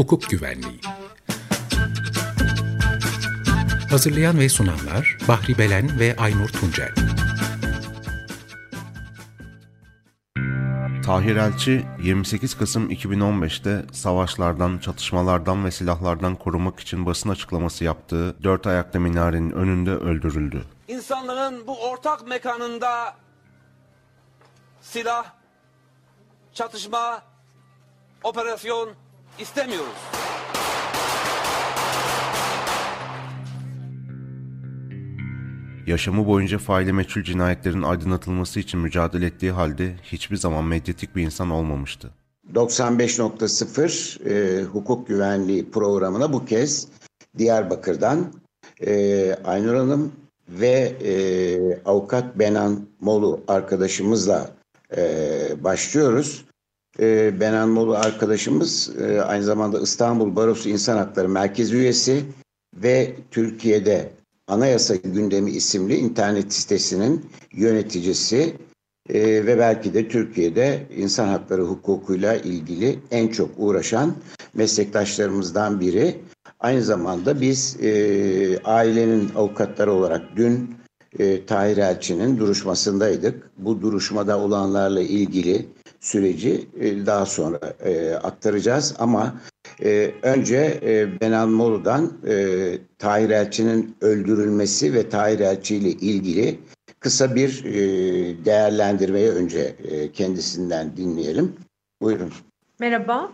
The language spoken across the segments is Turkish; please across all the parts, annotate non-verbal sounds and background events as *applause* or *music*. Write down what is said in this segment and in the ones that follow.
hukuk güvenliği. Hazırlayan ve sunanlar Bahri Belen ve Aynur Tuncel. Tahir Elçi 28 Kasım 2015'te savaşlardan, çatışmalardan ve silahlardan korumak için basın açıklaması yaptığı dört ayaklı minarenin önünde öldürüldü. İnsanlığın bu ortak mekanında silah, çatışma, operasyon istemiyoruz. Yaşamı boyunca faili meçhul cinayetlerin aydınlatılması için mücadele ettiği halde hiçbir zaman medyatik bir insan olmamıştı. 95.0 e, hukuk güvenliği programına bu kez Diyarbakır'dan e, Aynur Hanım ve e, avukat Benan Molu arkadaşımızla e, başlıyoruz. E, Benan Molu arkadaşımız e, aynı zamanda İstanbul Barosu İnsan Hakları Merkezi üyesi ve Türkiye'de Anayasa Gündemi isimli internet sitesinin yöneticisi e, ve belki de Türkiye'de insan hakları hukukuyla ilgili en çok uğraşan meslektaşlarımızdan biri. Aynı zamanda biz e, ailenin avukatları olarak dün e, Tahir Elçi'nin duruşmasındaydık. Bu duruşmada olanlarla ilgili süreci e, daha sonra e, aktaracağız ama e, önce e, Benan Molu'dan e, Tahir Elçi'nin öldürülmesi ve Tahir Elçi ile ilgili kısa bir e, değerlendirmeyi önce kendisinden dinleyelim. Buyurun. Merhaba.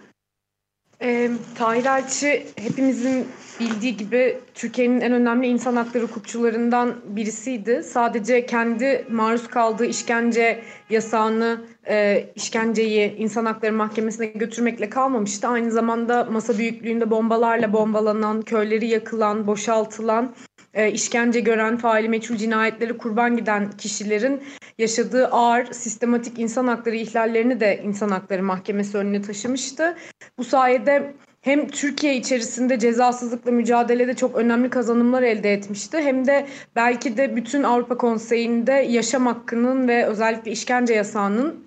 E, Tahir Elçi hepimizin bildiği gibi Türkiye'nin en önemli insan hakları hukukçularından birisiydi. Sadece kendi maruz kaldığı işkence yasağını, e, işkenceyi insan hakları mahkemesine götürmekle kalmamıştı. Aynı zamanda masa büyüklüğünde bombalarla bombalanan, köyleri yakılan, boşaltılan, e, işkence gören, faili meçhul cinayetleri kurban giden kişilerin yaşadığı ağır sistematik insan hakları ihlallerini de insan hakları mahkemesi önüne taşımıştı. Bu sayede hem Türkiye içerisinde cezasızlıkla mücadelede çok önemli kazanımlar elde etmişti. Hem de belki de bütün Avrupa Konseyi'nde yaşam hakkının ve özellikle işkence yasağının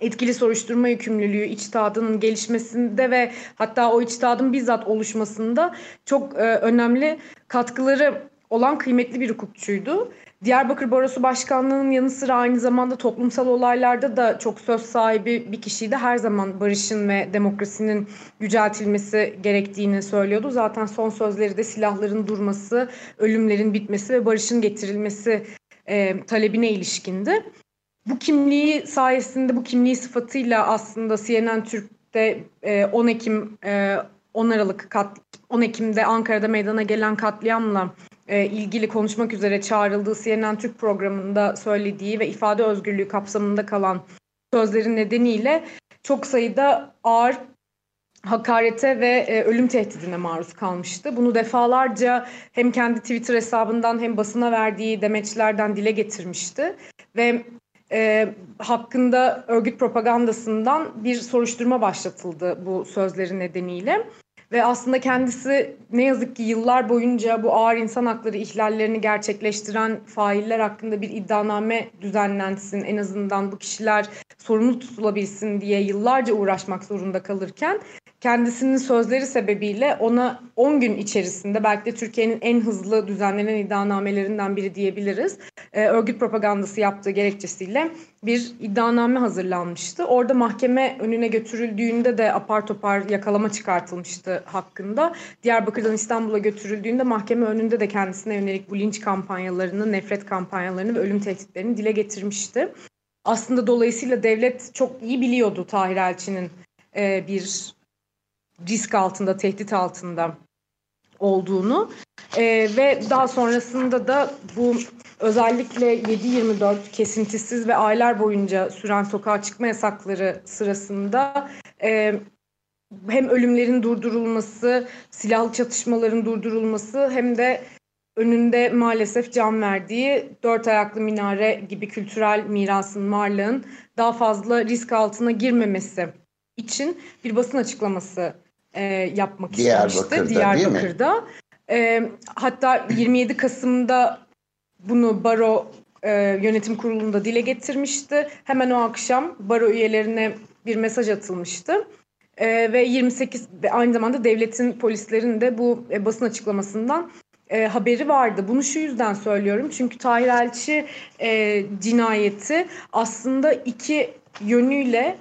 etkili soruşturma yükümlülüğü içtihadının gelişmesinde ve hatta o içtihadın bizzat oluşmasında çok e, önemli katkıları olan kıymetli bir hukukçuydu. Diyarbakır Barosu Başkanlığı'nın yanı sıra aynı zamanda toplumsal olaylarda da çok söz sahibi bir kişiydi. Her zaman barışın ve demokrasinin yüceltilmesi gerektiğini söylüyordu. Zaten son sözleri de silahların durması, ölümlerin bitmesi ve barışın getirilmesi e, talebine ilişkindi. Bu kimliği sayesinde, bu kimliği sıfatıyla aslında CNN Türk'te e, 10 Ekim, e, 10 Aralık, kat, 10 Ekim'de Ankara'da meydana gelen katliamla e, ilgili konuşmak üzere çağrıldığı CNN Türk programında söylediği ve ifade özgürlüğü kapsamında kalan sözleri nedeniyle çok sayıda ağır hakarete ve e, ölüm tehdidine maruz kalmıştı. Bunu defalarca hem kendi Twitter hesabından hem basına verdiği demeçlerden dile getirmişti ve e, hakkında örgüt propagandasından bir soruşturma başlatıldı bu sözleri nedeniyle. Ve aslında kendisi ne yazık ki yıllar boyunca bu ağır insan hakları ihlallerini gerçekleştiren failler hakkında bir iddianame düzenlensin. En azından bu kişiler sorumlu tutulabilsin diye yıllarca uğraşmak zorunda kalırken kendisinin sözleri sebebiyle ona 10 gün içerisinde belki de Türkiye'nin en hızlı düzenlenen iddianamelerinden biri diyebiliriz. E, örgüt propagandası yaptığı gerekçesiyle bir iddianame hazırlanmıştı. Orada mahkeme önüne götürüldüğünde de apar topar yakalama çıkartılmıştı hakkında. Diyarbakır'dan İstanbul'a götürüldüğünde mahkeme önünde de kendisine yönelik bu linç kampanyalarını, nefret kampanyalarını ve ölüm tehditlerini dile getirmişti. Aslında dolayısıyla devlet çok iyi biliyordu Tahir Elçi'nin e, bir risk altında, tehdit altında olduğunu e, ve daha sonrasında da bu özellikle 7-24 kesintisiz ve aylar boyunca süren sokağa çıkma yasakları sırasında e, hem ölümlerin durdurulması, silahlı çatışmaların durdurulması hem de önünde maalesef can verdiği dört ayaklı minare gibi kültürel mirasın varlığın daha fazla risk altına girmemesi için bir basın açıklaması e, yapmak Diyarbakır'da, istemişti. Diyarbakır'da. E, hatta 27 Kasım'da bunu baro e, yönetim kurulunda dile getirmişti. Hemen o akşam baro üyelerine bir mesaj atılmıştı. e, ve 28 ve aynı zamanda devletin polislerin de bu e, basın açıklamasından e, haberi vardı. Bunu şu yüzden söylüyorum çünkü Tahir Elçi e, cinayeti aslında iki yönüyle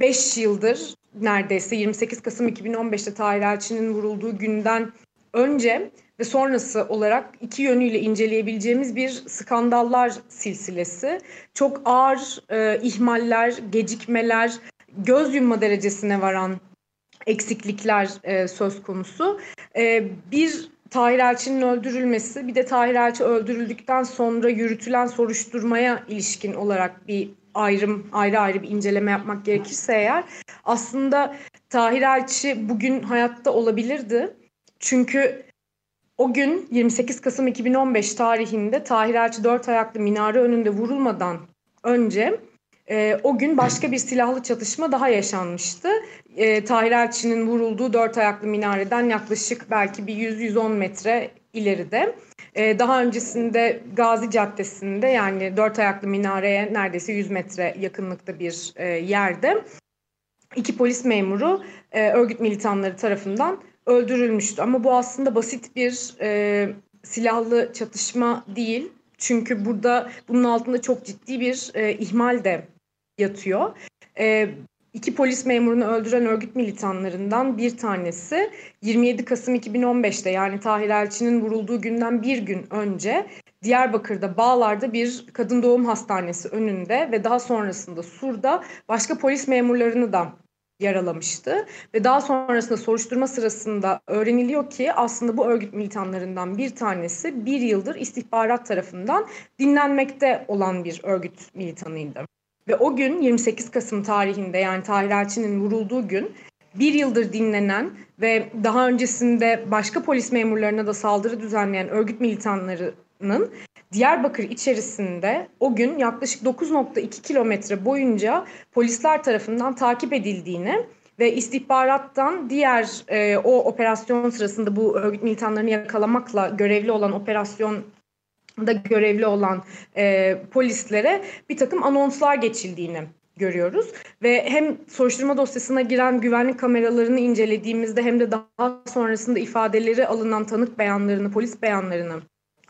5 e, yıldır neredeyse 28 Kasım 2015'te Tahir Elçi'nin vurulduğu günden önce ve sonrası olarak iki yönüyle inceleyebileceğimiz bir skandallar silsilesi. Çok ağır e, ihmaller, gecikmeler, göz yumma derecesine varan eksiklikler e, söz konusu. E, bir Tahir Elçi'nin öldürülmesi bir de Tahir Elçi öldürüldükten sonra yürütülen soruşturmaya ilişkin olarak bir ayrım ayrı ayrı bir inceleme yapmak gerekirse eğer aslında Tahir Elçi bugün hayatta olabilirdi. Çünkü o gün 28 Kasım 2015 tarihinde Tahir Elçi dört ayaklı minare önünde vurulmadan önce e, o gün başka bir silahlı çatışma daha yaşanmıştı. E, Tahir Elçi'nin vurulduğu dört ayaklı minareden yaklaşık belki bir 100-110 metre ileride. E, daha öncesinde Gazi Caddesi'nde yani dört ayaklı minareye neredeyse 100 metre yakınlıkta bir e, yerde iki polis memuru e, örgüt militanları tarafından öldürülmüştü. Ama bu aslında basit bir e, silahlı çatışma değil. Çünkü burada bunun altında çok ciddi bir e, ihmal de yatıyor. İki polis memurunu öldüren örgüt militanlarından bir tanesi 27 Kasım 2015'te yani Tahir Elçi'nin vurulduğu günden bir gün önce Diyarbakır'da Bağlar'da bir kadın doğum hastanesi önünde ve daha sonrasında Sur'da başka polis memurlarını da yaralamıştı. Ve daha sonrasında soruşturma sırasında öğreniliyor ki aslında bu örgüt militanlarından bir tanesi bir yıldır istihbarat tarafından dinlenmekte olan bir örgüt militanıydı. Ve o gün 28 Kasım tarihinde yani Tahir Elçi'nin vurulduğu gün bir yıldır dinlenen ve daha öncesinde başka polis memurlarına da saldırı düzenleyen örgüt militanlarının Diyarbakır içerisinde o gün yaklaşık 9.2 kilometre boyunca polisler tarafından takip edildiğini ve istihbarattan diğer e, o operasyon sırasında bu örgüt militanlarını yakalamakla görevli olan operasyon da görevli olan e, polislere bir takım anonslar geçildiğini görüyoruz. Ve hem soruşturma dosyasına giren güvenlik kameralarını incelediğimizde hem de daha sonrasında ifadeleri alınan tanık beyanlarını, polis beyanlarını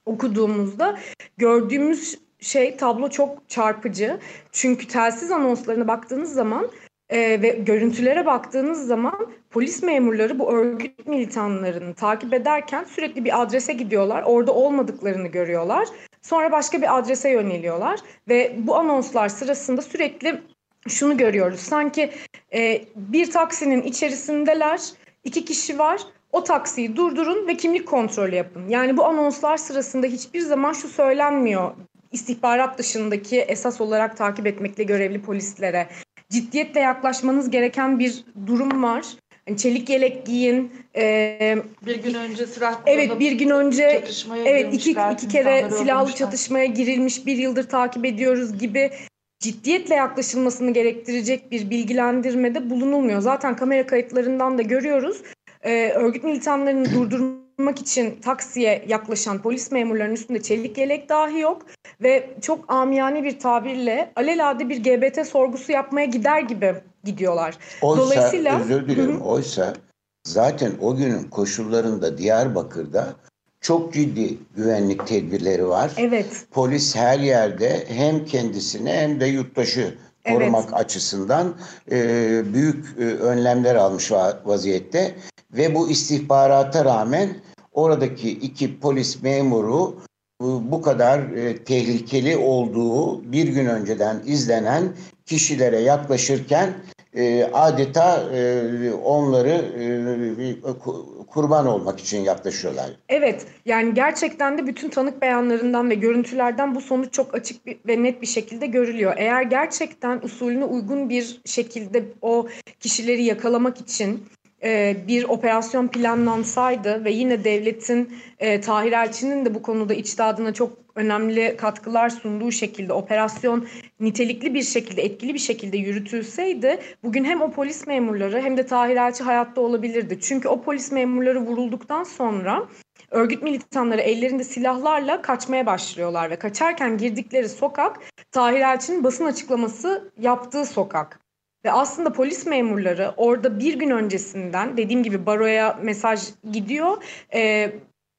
okuduğumuzda gördüğümüz şey tablo çok çarpıcı. Çünkü telsiz anonslarına baktığınız zaman e, ve görüntülere baktığınız zaman polis memurları bu örgüt militanlarını takip ederken sürekli bir adrese gidiyorlar. Orada olmadıklarını görüyorlar. Sonra başka bir adrese yöneliyorlar ve bu anonslar sırasında sürekli şunu görüyoruz. Sanki e, bir taksinin içerisindeler, iki kişi var. O taksiyi durdurun ve kimlik kontrolü yapın. Yani bu anonslar sırasında hiçbir zaman şu söylenmiyor istihbarat dışındaki esas olarak takip etmekle görevli polislere ciddiyetle yaklaşmanız gereken bir durum var. Yani çelik yelek giyin. E, bir gün önce silah Evet bir gün önce evet iki, iki kere silahlı çatışmaya girilmiş bir yıldır takip ediyoruz gibi ciddiyetle yaklaşılmasını gerektirecek bir bilgilendirmede bulunulmuyor. Zaten kamera kayıtlarından da görüyoruz. E, örgüt militanlarını durdurmak için taksiye yaklaşan polis memurlarının üstünde çelik yelek dahi yok ve çok amiyane bir tabirle alelade bir GBT sorgusu yapmaya gider gibi gidiyorlar. Oysa, Dolayısıyla özür dilerim. Hı. Oysa zaten o günün koşullarında Diyarbakır'da çok ciddi güvenlik tedbirleri var. Evet. Polis her yerde hem kendisine hem de yurttaşı korumak evet. açısından e, büyük e, önlemler almış vaziyette ve bu istihbarata rağmen oradaki iki polis memuru bu kadar e, tehlikeli olduğu bir gün önceden izlenen kişilere yaklaşırken e, adeta e, onları e, kurban olmak için yaklaşıyorlar. Evet yani gerçekten de bütün tanık beyanlarından ve görüntülerden bu sonuç çok açık ve net bir şekilde görülüyor. Eğer gerçekten usulüne uygun bir şekilde o kişileri yakalamak için e, bir operasyon planlansaydı ve yine devletin e, Tahir Elçi'nin de bu konuda içtihadına çok önemli katkılar sunduğu şekilde operasyon nitelikli bir şekilde etkili bir şekilde yürütülseydi bugün hem o polis memurları hem de Tahir Elçi hayatta olabilirdi. Çünkü o polis memurları vurulduktan sonra örgüt militanları ellerinde silahlarla kaçmaya başlıyorlar ve kaçarken girdikleri sokak Tahir Elçi'nin basın açıklaması yaptığı sokak. Ve aslında polis memurları orada bir gün öncesinden dediğim gibi baroya mesaj gidiyor. E,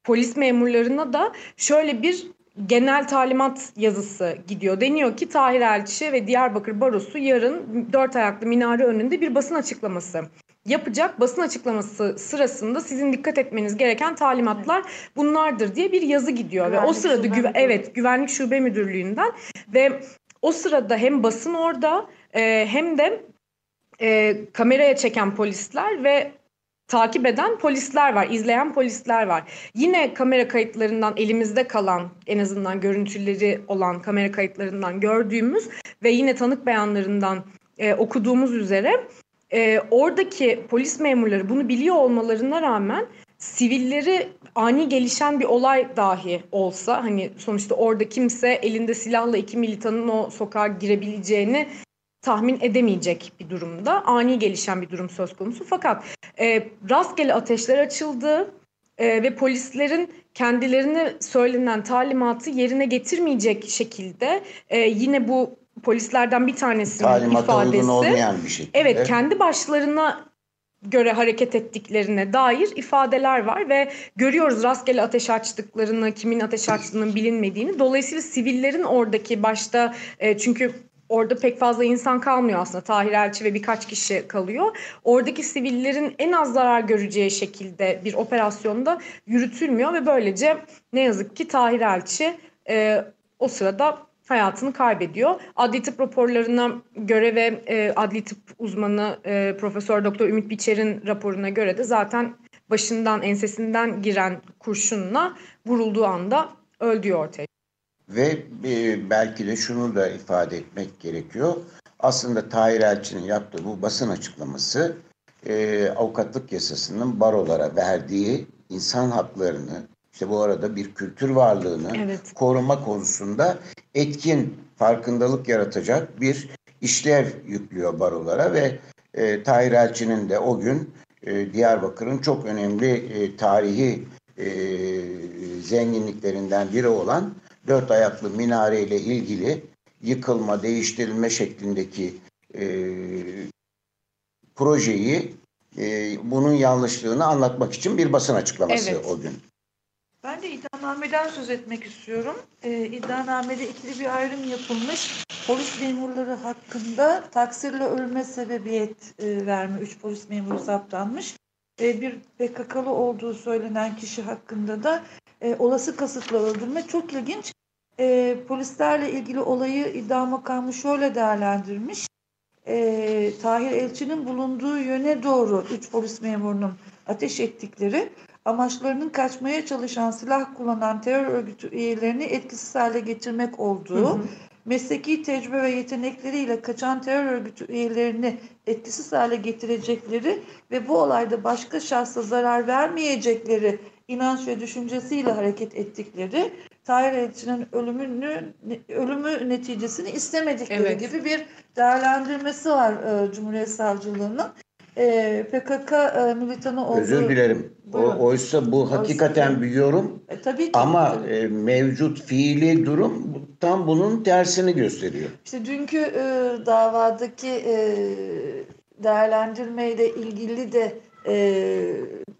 polis memurlarına da şöyle bir genel talimat yazısı gidiyor. Deniyor ki Tahir Elçi ve Diyarbakır Barosu yarın dört ayaklı minare önünde bir basın açıklaması yapacak. Basın açıklaması sırasında sizin dikkat etmeniz gereken talimatlar bunlardır diye bir yazı gidiyor Güvenlik ve o sırada güve- Müdürlüğü. evet Güvenlik Şube Müdürlüğü'nden ve o sırada hem basın orada e, hem de e, kameraya çeken polisler ve takip eden polisler var, izleyen polisler var. Yine kamera kayıtlarından elimizde kalan, en azından görüntüleri olan kamera kayıtlarından gördüğümüz ve yine tanık beyanlarından e, okuduğumuz üzere e, oradaki polis memurları bunu biliyor olmalarına rağmen sivilleri ani gelişen bir olay dahi olsa hani sonuçta orada kimse elinde silahla iki militanın o sokağa girebileceğini tahmin edemeyecek bir durumda. Ani gelişen bir durum söz konusu. Fakat e, rastgele ateşler açıldı e, ve polislerin kendilerine söylenen talimatı yerine getirmeyecek şekilde e, yine bu polislerden bir tanesinin Talimata uygun ifadesi. olmayan bir şekilde. Evet kendi başlarına göre hareket ettiklerine dair ifadeler var ve görüyoruz rastgele ateş açtıklarını, kimin ateş açtığının bilinmediğini. Dolayısıyla sivillerin oradaki başta e, çünkü orada pek fazla insan kalmıyor aslında. Tahir Elçi ve birkaç kişi kalıyor. Oradaki sivillerin en az zarar göreceği şekilde bir operasyonda yürütülmüyor ve böylece ne yazık ki Tahir Elçi e, o sırada hayatını kaybediyor. Adli tıp raporlarına göre ve e, adli tıp uzmanı e, Profesör Doktor Ümit Biçer'in raporuna göre de zaten başından ensesinden giren kurşunla vurulduğu anda öldüğü ortaya. Ve e, belki de şunu da ifade etmek gerekiyor. Aslında Tahir Elçi'nin yaptığı bu basın açıklaması e, avukatlık yasasının barolara verdiği insan haklarını, işte bu arada bir kültür varlığını Evet. koruma konusunda etkin farkındalık yaratacak bir işlev yüklüyor barolara ve e, Tahir Elçi'nin de o gün e, Diyarbakır'ın çok önemli e, tarihi e, zenginliklerinden biri olan dört ayaklı minare ile ilgili yıkılma, değiştirilme şeklindeki e, projeyi e, bunun yanlışlığını anlatmak için bir basın açıklaması Evet. o gün. Ben de iddianameden söz etmek istiyorum. Ee, iddianamede ikili bir ayrım yapılmış. Polis memurları hakkında taksirle ölme sebebiyet e, verme 3 polis memuru saptanmış. E, bir PKK'lı olduğu söylenen kişi hakkında da e, olası kasıtla öldürme. Çok ilginç. E, polislerle ilgili olayı iddia makamı şöyle değerlendirmiş. E, Tahir Elçi'nin bulunduğu yöne doğru 3 polis memurunun ateş ettikleri amaçlarının kaçmaya çalışan silah kullanan terör örgütü üyelerini etkisiz hale getirmek olduğu, Hı hı. mesleki tecrübe ve yetenekleriyle kaçan terör örgütü üyelerini etkisiz hale getirecekleri ve bu olayda başka şahsa zarar vermeyecekleri inanç ve düşüncesiyle hareket ettikleri, Tahir Elçi'nin ölümünü, ölümü neticesini istemedikleri Evet. gibi bir değerlendirmesi var e, Cumhuriyet Savcılığı'nın. E, PKK e, militanı olduğu... Özür dilerim. O, oysa bu hakikaten bir yorum E, tabii ki. ama Tabii. e, mevcut fiili durum tam bunun tersini gösteriyor. İşte dünkü e, davadaki e, değerlendirmeyle ilgili de e,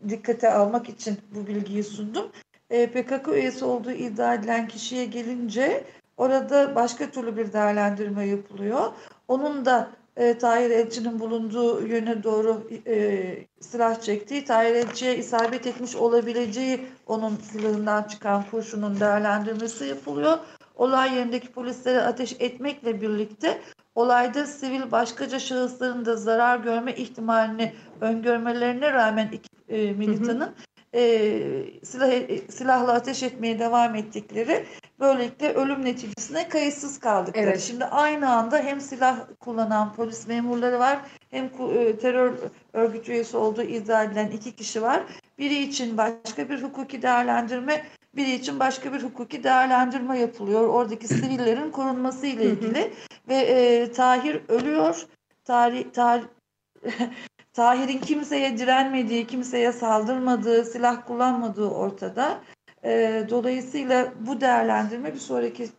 dikkate almak için bu bilgiyi sundum. E, PKK üyesi olduğu iddia edilen kişiye gelince orada başka türlü bir değerlendirme yapılıyor. Onun da e, Tahir Elçi'nin bulunduğu yöne doğru e, silah çektiği, Tahir Elçi'ye isabet etmiş olabileceği onun silahından çıkan kurşunun değerlendirmesi yapılıyor. Olay yerindeki polislere ateş etmekle birlikte olayda sivil başkaca şahısların da zarar görme ihtimalini öngörmelerine rağmen iki e, militanın e, silah, e, silahla ateş etmeye devam ettikleri böylelikle ölüm neticesine kayıtsız kaldıkları. Evet. Şimdi aynı anda hem silah kullanan polis memurları var hem e, terör örgütü üyesi olduğu iddia edilen iki kişi var. Biri için başka bir hukuki değerlendirme, biri için başka bir hukuki değerlendirme yapılıyor. Oradaki sivillerin korunması ile ilgili ve e, Tahir ölüyor. Tarih, tarih, *laughs* Tahir'in kimseye direnmediği, kimseye saldırmadığı, silah kullanmadığı ortada. E, dolayısıyla bu değerlendirme bir sonraki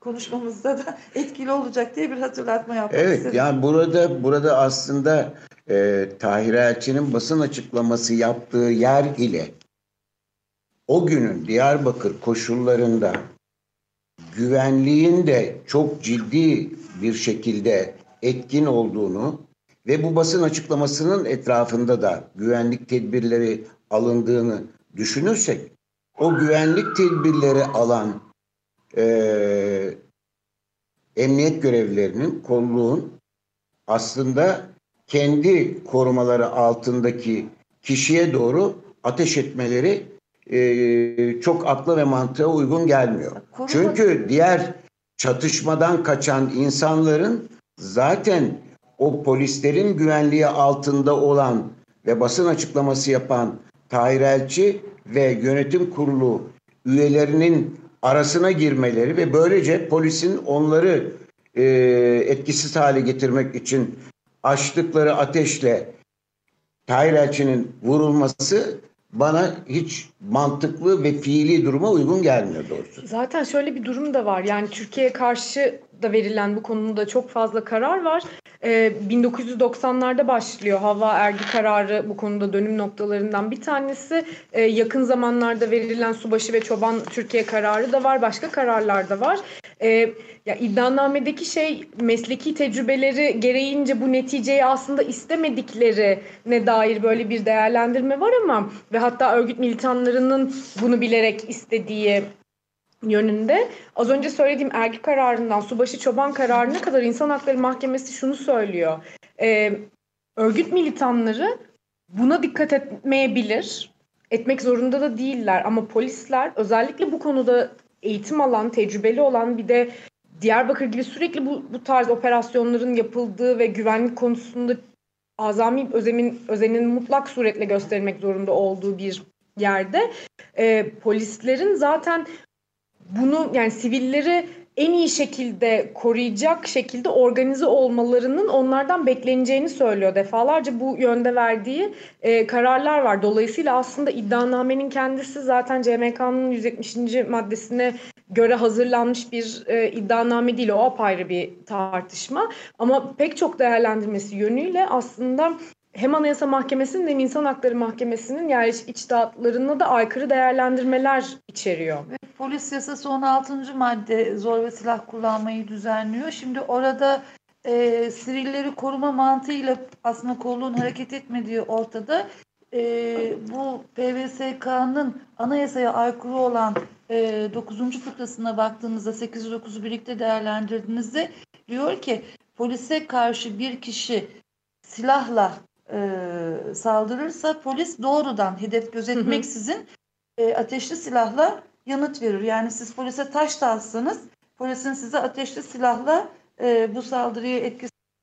konuşmamızda da *laughs* etkili olacak diye bir hatırlatma yapmak Evet istedim. yani burada burada aslında e, Tahir Elçi'nin basın açıklaması yaptığı yer ile o günün Diyarbakır koşullarında güvenliğin de çok ciddi bir şekilde etkin olduğunu ve bu basın açıklamasının etrafında da güvenlik tedbirleri alındığını düşünürsek o güvenlik tedbirleri alan e, emniyet görevlilerinin, kolluğun aslında kendi korumaları altındaki kişiye doğru ateş etmeleri e, çok akla ve mantığa uygun gelmiyor. Koruma- Çünkü diğer çatışmadan kaçan insanların zaten o polislerin güvenliği altında olan ve basın açıklaması yapan Tahir Elçi ve yönetim kurulu üyelerinin arasına girmeleri ve böylece polisin onları e, etkisiz hale getirmek için açtıkları ateşle Tahir Elçi'nin vurulması bana hiç mantıklı ve fiili duruma uygun gelmiyor doğrusu. Zaten şöyle bir durum da var. Yani Türkiye'ye karşı da verilen bu konuda çok fazla karar var. Ee, 1990'larda başlıyor Hava Ergi kararı bu konuda dönüm noktalarından bir tanesi. Ee, yakın zamanlarda verilen Subaşı ve Çoban Türkiye kararı da var. Başka kararlar da var. Ee, ya iddianamedeki şey mesleki tecrübeleri gereğince bu neticeyi aslında istemediklerine dair böyle bir değerlendirme var ama ve hatta örgüt militanlarının bunu bilerek istediği yönünde. Az önce söylediğim ergi kararından subaşı çoban kararına kadar İnsan Hakları Mahkemesi şunu söylüyor. Ee, örgüt militanları buna dikkat etmeyebilir. Etmek zorunda da değiller ama polisler özellikle bu konuda eğitim alan, tecrübeli olan bir de Diyarbakır gibi sürekli bu, bu tarz operasyonların yapıldığı ve güvenlik konusunda azami özemin, özenin mutlak suretle gösterilmek zorunda olduğu bir yerde e, polislerin zaten bunu yani sivilleri en iyi şekilde koruyacak şekilde organize olmalarının onlardan bekleneceğini söylüyor. Defalarca bu yönde verdiği e, kararlar var. Dolayısıyla aslında iddianamenin kendisi zaten CMK'nın 170. maddesine göre hazırlanmış bir e, iddianame değil. O apayrı bir tartışma. Ama pek çok değerlendirmesi yönüyle aslında hem Anayasa Mahkemesi'nin hem İnsan Hakları Mahkemesi'nin yerleşik içtihatlarına da aykırı değerlendirmeler içeriyor. Polis yasası 16. madde zor ve silah kullanmayı düzenliyor. Şimdi orada e, sivilleri koruma mantığıyla aslında kolluğun hareket etmediği ortada. E, bu PVSK'nın anayasaya aykırı olan e, 9. fıkrasına baktığınızda 809'u birlikte değerlendirdiğinizde diyor ki polise karşı bir kişi silahla e, saldırırsa polis doğrudan hedef gözetmeksizin e, ateşli silahla yanıt verir. Yani siz polise taş da atsanız polisin size ateşli silahla e, bu saldırıyı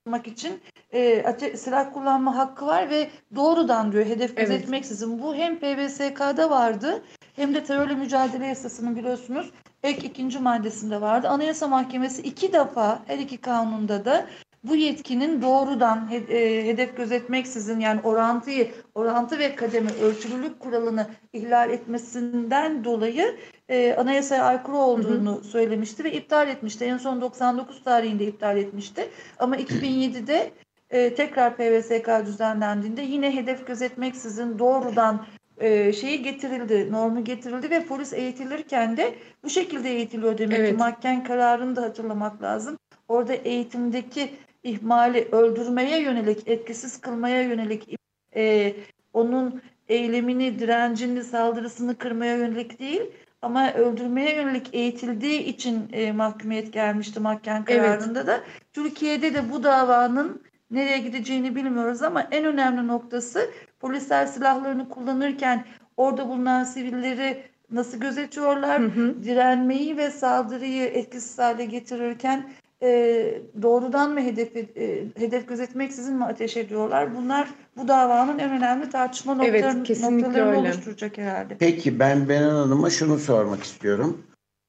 kılmak için e, ate- silah kullanma hakkı var ve doğrudan diyor hedef Evet. gözetmeksizin. Bu hem PVSK'da vardı hem de terörle mücadele yasasının biliyorsunuz ek ikinci maddesinde vardı. Anayasa Mahkemesi iki defa her iki kanunda da bu yetkinin doğrudan e, hedef gözetmeksizin yani orantıyı, orantı ve kademe ölçülülük kuralını ihlal etmesinden dolayı e, anayasaya aykırı olduğunu söylemişti ve iptal etmişti. En son 99 tarihinde iptal etmişti. Ama 2007'de e, tekrar PVSK düzenlendiğinde yine hedef gözetmeksizin doğrudan e, şeyi getirildi, normu getirildi ve polis eğitilirken de bu şekilde eğitiliyor demek ki. Evet. Mahken kararını da hatırlamak lazım. Orada eğitimdeki ihmali öldürmeye yönelik, etkisiz kılmaya yönelik e, onun eylemini, direncini, saldırısını kırmaya yönelik değil ama öldürmeye yönelik eğitildiği için e, mahkumiyet gelmişti mahkem Evet. kararında da. Türkiye'de de bu davanın nereye gideceğini bilmiyoruz ama en önemli noktası polisler silahlarını kullanırken orada bulunan sivilleri nasıl gözetiyorlar? Hı hı. Direnmeyi ve saldırıyı etkisiz hale getirirken e, doğrudan mı hedef e, hedef gözetmeksizin mi ateş ediyorlar? Bunlar bu davanın en önemli tartışma Evet, noktalarını, kesinlikle noktalarını öyle. oluşturacak herhalde. Peki ben Benan Hanım'a şunu sormak istiyorum.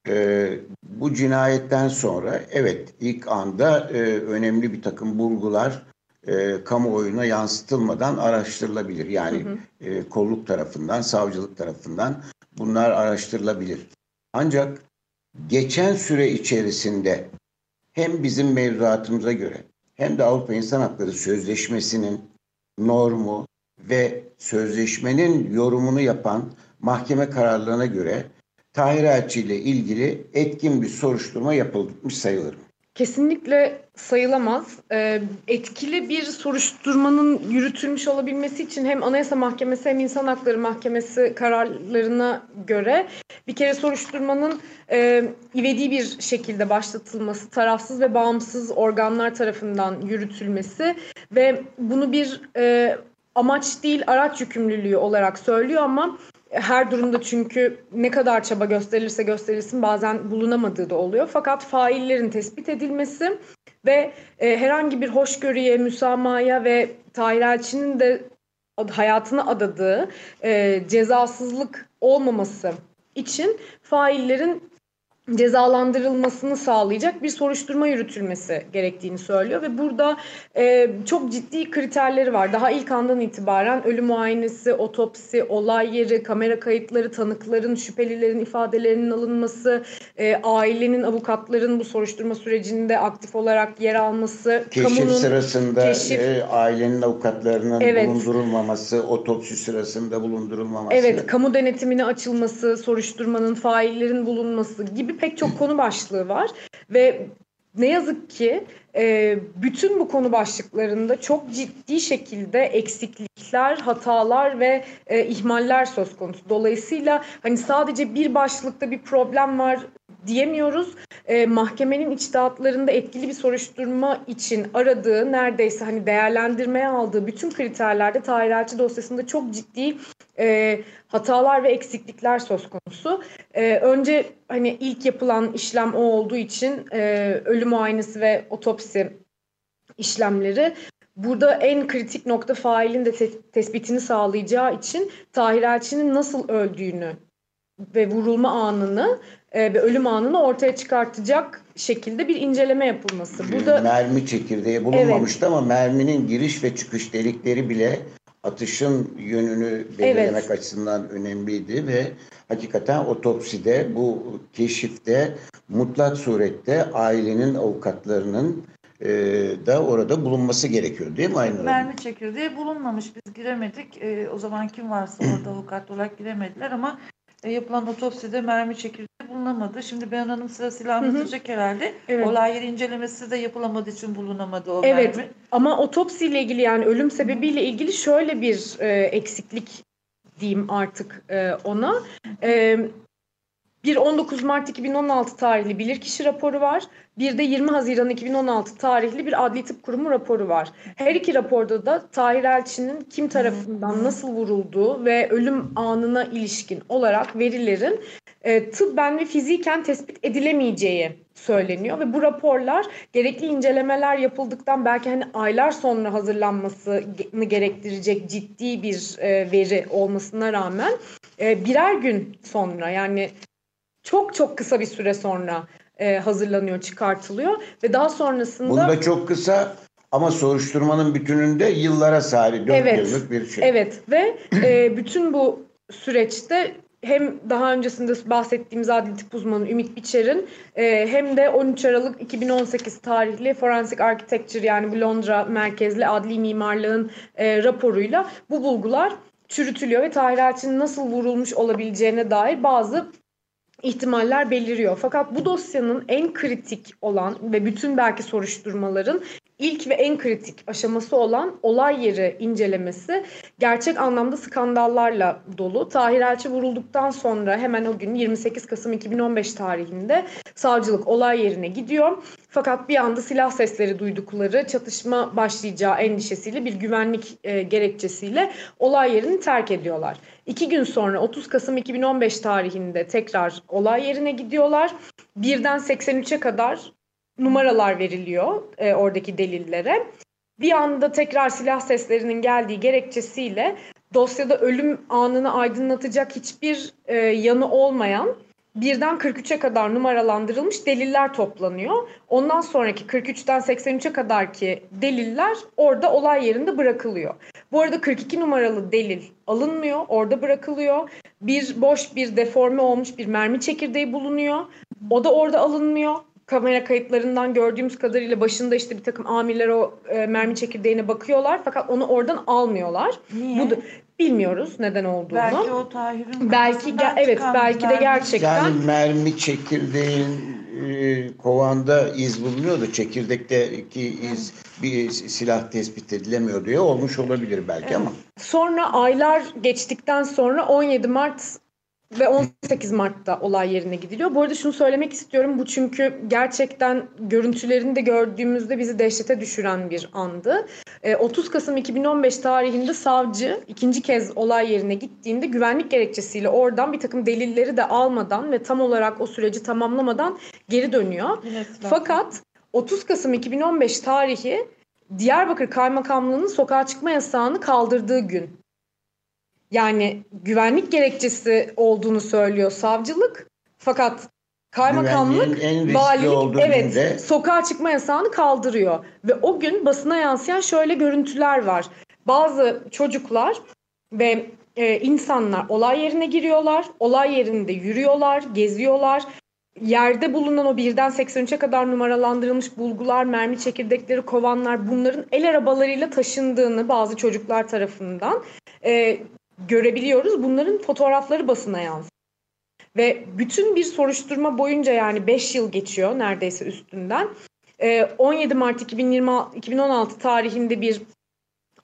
Ee, bu cinayetten sonra evet ilk anda e, önemli bir takım bulgular e, kamuoyuna yansıtılmadan araştırılabilir. Yani e, kolluk tarafından, savcılık tarafından bunlar araştırılabilir. Ancak geçen süre içerisinde hem bizim mevzuatımıza göre hem de Avrupa İnsan Hakları Sözleşmesi'nin normu ve sözleşmenin yorumunu yapan mahkeme kararlarına göre Tahir Elçi ile ilgili etkin bir soruşturma yapılmış sayılır? Kesinlikle sayılamaz. Ee, etkili bir soruşturmanın yürütülmüş olabilmesi için hem Anayasa Mahkemesi hem İnsan Hakları Mahkemesi kararlarına göre bir kere soruşturmanın e, ivedi bir şekilde başlatılması, tarafsız ve bağımsız organlar tarafından yürütülmesi ve bunu bir e, amaç değil araç yükümlülüğü olarak söylüyor ama her durumda çünkü ne kadar çaba gösterilirse gösterilsin bazen bulunamadığı da oluyor. Fakat faillerin tespit edilmesi ve e, herhangi bir hoşgörüye, müsamaya ve Tahir Elçi'nin de hayatını adadığı e, cezasızlık olmaması için faillerin cezalandırılmasını sağlayacak bir soruşturma yürütülmesi gerektiğini söylüyor ve burada e, çok ciddi kriterleri var. Daha ilk andan itibaren ölüm muayenesi, otopsi, olay yeri, kamera kayıtları, tanıkların, şüphelilerin ifadelerinin alınması, e, ailenin, avukatların bu soruşturma sürecinde aktif olarak yer alması, keşif kamunun sırasında keşif, e, ailenin avukatlarının Evet. bulundurulmaması, otopsi sırasında bulundurulmaması. Evet, kamu denetimine açılması, soruşturmanın, faillerin bulunması gibi pek çok konu başlığı var ve ne yazık ki e, bütün bu konu başlıklarında çok ciddi şekilde eksiklikler, hatalar ve e, ihmaller söz konusu. Dolayısıyla hani sadece bir başlıkta bir problem var diyemiyoruz. E, mahkemenin içtihatlarında etkili bir soruşturma için aradığı neredeyse hani değerlendirmeye aldığı bütün kriterlerde Tahir Elçi dosyasında çok ciddi e, hatalar ve eksiklikler söz konusu. E, önce hani ilk yapılan işlem o olduğu için e, ölüm muayenesi ve otopsi işlemleri burada en kritik nokta failin de te- tespitini sağlayacağı için Tahir Elçi'nin nasıl öldüğünü ve vurulma anını e, ve ölüm anını ortaya çıkartacak şekilde bir inceleme yapılması. Burada mermi çekirdeği bulunmamıştı ama merminin giriş ve çıkış delikleri bile atışın yönünü belirlemek Evet. açısından önemliydi ve hakikaten otopside bu keşifte mutlak surette ailenin avukatlarının e, da orada bulunması gerekiyor değil mi Aynur Hanım? Mermi çekirdeği bulunmamış. Biz giremedik. E, o zaman kim varsa orada *clears throat* avukat olarak giremediler ama e, yapılan otopside mermi çekirdeği bulunamadı. Şimdi Beyan Hanım sırasıyla anlatacak herhalde. Evet. Olay yeri incelemesi de yapılamadığı için bulunamadı o Evet mermi. ama otopsiyle ilgili yani ölüm sebebiyle ilgili şöyle bir e, eksiklik diyeyim artık e, ona. E, bir 19 Mart 2016 tarihli bilirkişi raporu var. Bir de 20 Haziran 2016 tarihli bir adli tıp kurumu raporu var. Her iki raporda da Tahir Elçi'nin kim tarafından nasıl vurulduğu ve ölüm anına ilişkin olarak verilerin e, tıbben ve fiziken tespit edilemeyeceği söyleniyor ve bu raporlar gerekli incelemeler yapıldıktan belki hani aylar sonra hazırlanmasını gerektirecek ciddi bir e, veri olmasına rağmen e, birer gün sonra yani çok çok kısa bir süre sonra e, hazırlanıyor, çıkartılıyor ve daha sonrasında Bunu da çok kısa ama soruşturmanın bütününde yıllara sari 4 Evet. yıllık bir şey. Evet ve e, *clears throat* bütün bu süreçte hem daha öncesinde bahsettiğimiz adli tıp uzmanı Ümit Biçer'in e, hem de 13 Aralık 2018 tarihli Forensic Architecture yani bu Londra merkezli adli mimarlığın e, raporuyla bu bulgular çürütülüyor ve Tahir Elçi'nin nasıl vurulmuş olabileceğine dair bazı ihtimaller beliriyor. Fakat bu dosyanın en kritik olan ve bütün belki soruşturmaların ilk ve en kritik aşaması olan olay yeri incelemesi gerçek anlamda skandallarla dolu. Tahir Elçi vurulduktan sonra hemen o gün 28 Kasım 2015 tarihinde savcılık olay yerine gidiyor. Fakat bir anda silah sesleri duydukları çatışma başlayacağı endişesiyle bir güvenlik e, gerekçesiyle olay yerini terk ediyorlar. İki gün sonra 30 Kasım 2015 tarihinde tekrar olay yerine gidiyorlar. Birden 83'e kadar numaralar veriliyor e, oradaki delillere. Bir anda tekrar silah seslerinin geldiği gerekçesiyle dosyada ölüm anını aydınlatacak hiçbir e, yanı olmayan birden 43'e kadar numaralandırılmış deliller toplanıyor. Ondan sonraki 43'ten 83'e kadarki deliller orada olay yerinde bırakılıyor. Bu arada 42 numaralı delil alınmıyor, orada bırakılıyor. Bir boş bir deforme olmuş bir mermi çekirdeği bulunuyor. O da orada alınmıyor. Kamera kayıtlarından gördüğümüz kadarıyla başında işte bir takım amirler o e, mermi çekirdeğine bakıyorlar fakat onu oradan almıyorlar. Niye? Bu bilmiyoruz neden olduğunu. belki o Tahir'in Belki ge- evet belki de gerçekten Yani mermi çekirdeğin e, kovanda iz bulunuyordu. Çekirdekteki iz bir silah tespit edilemiyor diye olmuş olabilir belki ama. Sonra aylar geçtikten sonra 17 Mart ve 18 Mart'ta olay yerine gidiliyor. Bu arada şunu söylemek istiyorum. Bu çünkü gerçekten görüntülerini de gördüğümüzde bizi dehşete düşüren bir andı. Ee, 30 Kasım 2015 tarihinde savcı ikinci kez olay yerine gittiğinde güvenlik gerekçesiyle oradan bir takım delilleri de almadan ve tam olarak o süreci tamamlamadan geri dönüyor. Silah. Fakat 30 Kasım 2015 tarihi Diyarbakır Kaymakamlığı'nın sokağa çıkma yasağını kaldırdığı gün. Yani güvenlik gerekçesi olduğunu söylüyor savcılık. Fakat kaymakamlık valilik evet günde sokağa çıkma yasağını kaldırıyor. Ve o gün basına yansıyan şöyle görüntüler var. Bazı çocuklar ve e, insanlar olay yerine giriyorlar. Olay yerinde yürüyorlar, geziyorlar. Yerde bulunan o birden 83'e kadar numaralandırılmış bulgular, mermi çekirdekleri, kovanlar bunların el arabalarıyla taşındığını bazı çocuklar tarafından e, görebiliyoruz. Bunların fotoğrafları basına yansıyor. Ve bütün bir soruşturma boyunca yani 5 yıl geçiyor neredeyse üstünden. E, 17 Mart 2020, 2016 tarihinde bir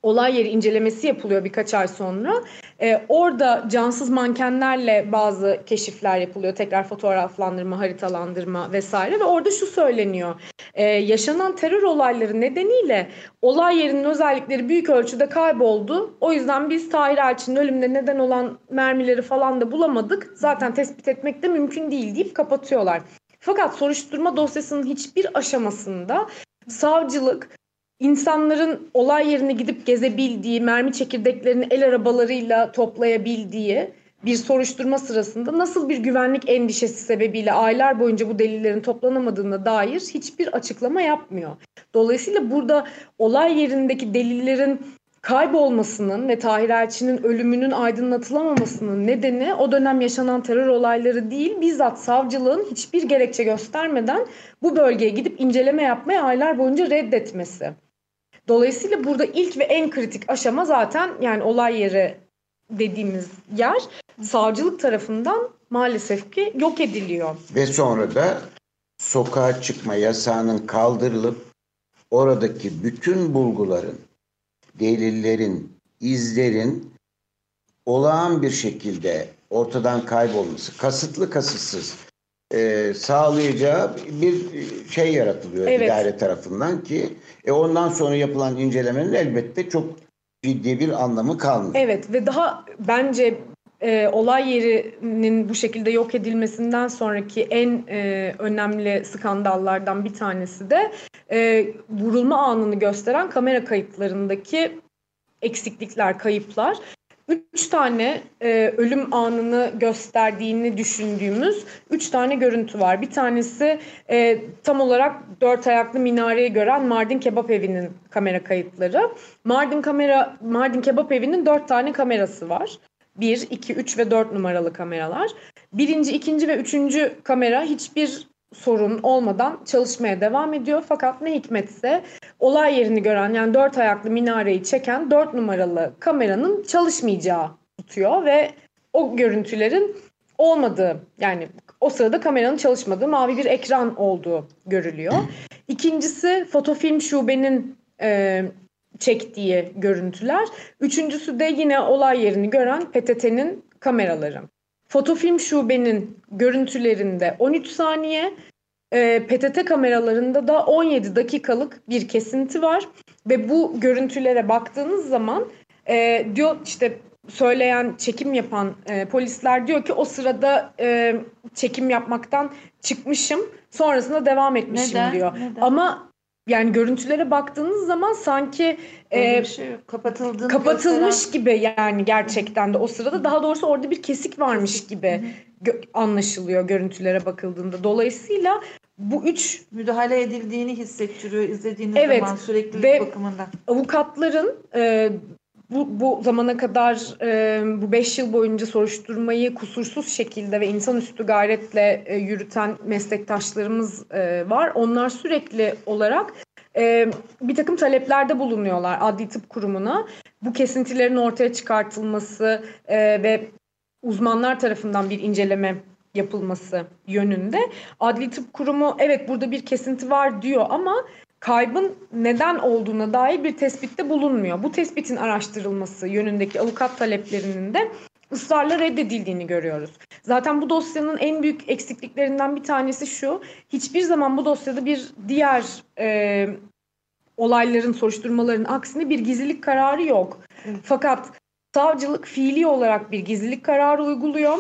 olay yeri incelemesi yapılıyor birkaç ay sonra. Ee, orada cansız mankenlerle bazı keşifler yapılıyor. Tekrar fotoğraflandırma, haritalandırma vesaire ve orada şu söyleniyor. Ee, yaşanan terör olayları nedeniyle olay yerinin özellikleri büyük ölçüde kayboldu. O yüzden biz Tahir Elçi'nin ölümüne neden olan mermileri falan da bulamadık. Zaten tespit etmek de mümkün değil deyip kapatıyorlar. Fakat soruşturma dosyasının hiçbir aşamasında savcılık insanların olay yerine gidip gezebildiği, mermi çekirdeklerini el arabalarıyla toplayabildiği bir soruşturma sırasında nasıl bir güvenlik endişesi sebebiyle aylar boyunca bu delillerin toplanamadığına dair hiçbir açıklama yapmıyor. Dolayısıyla burada olay yerindeki delillerin kaybolmasının ve Tahir Elçi'nin ölümünün aydınlatılamamasının nedeni o dönem yaşanan terör olayları değil, bizzat savcılığın hiçbir gerekçe göstermeden bu bölgeye gidip inceleme yapmaya aylar boyunca reddetmesi. Dolayısıyla burada ilk ve en kritik aşama zaten yani olay yeri dediğimiz yer savcılık tarafından maalesef ki yok ediliyor. ve sonra da sokağa çıkma yasağının kaldırılıp oradaki bütün bulguların, delillerin, izlerin olağan bir şekilde ortadan kaybolması, kasıtlı kasıtsız e, sağlayacağı bir şey yaratılıyor Evet. idare tarafından ki e, ondan sonra yapılan incelemenin elbette çok ciddi bir anlamı kalmıyor. Evet ve daha bence e, olay yerinin bu şekilde yok edilmesinden sonraki en e, önemli skandallardan bir tanesi de e, vurulma anını gösteren kamera kayıtlarındaki eksiklikler, kayıplar. Üç tane e, ölüm anını gösterdiğini düşündüğümüz üç tane görüntü var. Bir tanesi e, tam olarak dört ayaklı minareyi gören Mardin Kebap Evi'nin kamera kayıtları. Mardin kamera Mardin Kebap Evi'nin dört tane kamerası var. 1, 2, 3 ve 4 numaralı kameralar. Birinci, ikinci ve üçüncü kamera hiçbir sorun olmadan çalışmaya devam ediyor. Fakat ne hikmetse olay yerini gören yani dört ayaklı minareyi çeken 4 numaralı kameranın çalışmayacağı tutuyor ve o görüntülerin olmadığı yani o sırada kameranın çalışmadığı mavi bir ekran olduğu görülüyor. İkincisi fotofilm şubenin e, çektiği görüntüler. Üçüncüsü de yine olay yerini gören PTT'nin kameraları. Fotofilm şubenin görüntülerinde 13 saniye, e, PTT kameralarında da 17 dakikalık bir kesinti var. Ve bu görüntülere baktığınız zaman e, diyor işte söyleyen, çekim yapan e, polisler diyor ki o sırada e, çekim yapmaktan çıkmışım, sonrasında devam etmişim Neden? diyor. Neden? Ama yani görüntülere baktığınız zaman sanki Öyle e, şey. Kapatıldığını kapatılmış gösteren- gibi yani gerçekten de o sırada daha doğrusu orada bir kesik varmış gibi gö- anlaşılıyor görüntülere bakıldığında. Dolayısıyla bu üç müdahale edildiğini hissettiriyor izlediğiniz Evet zaman süreklilik ve- bakımından. avukatların e, bu, bu zamana kadar e, bu beş yıl boyunca soruşturmayı kusursuz şekilde ve insanüstü gayretle e, yürüten meslektaşlarımız e, var. Onlar sürekli olarak e, bir takım taleplerde bulunuyorlar Adli Tıp Kurumu'na. Bu kesintilerin ortaya çıkartılması e, ve uzmanlar tarafından bir inceleme yapılması yönünde. Adli Tıp Kurumu evet burada bir kesinti var diyor ama kaybın neden olduğuna dair bir tespitte bulunmuyor. Bu tespitin araştırılması yönündeki avukat taleplerinin de ısrarla reddedildiğini görüyoruz. Zaten bu dosyanın en büyük eksikliklerinden bir tanesi şu. Hiçbir zaman bu dosyada bir diğer e, olayların, soruşturmaların aksine bir gizlilik kararı yok. Fakat savcılık fiili olarak bir gizlilik kararı uyguluyor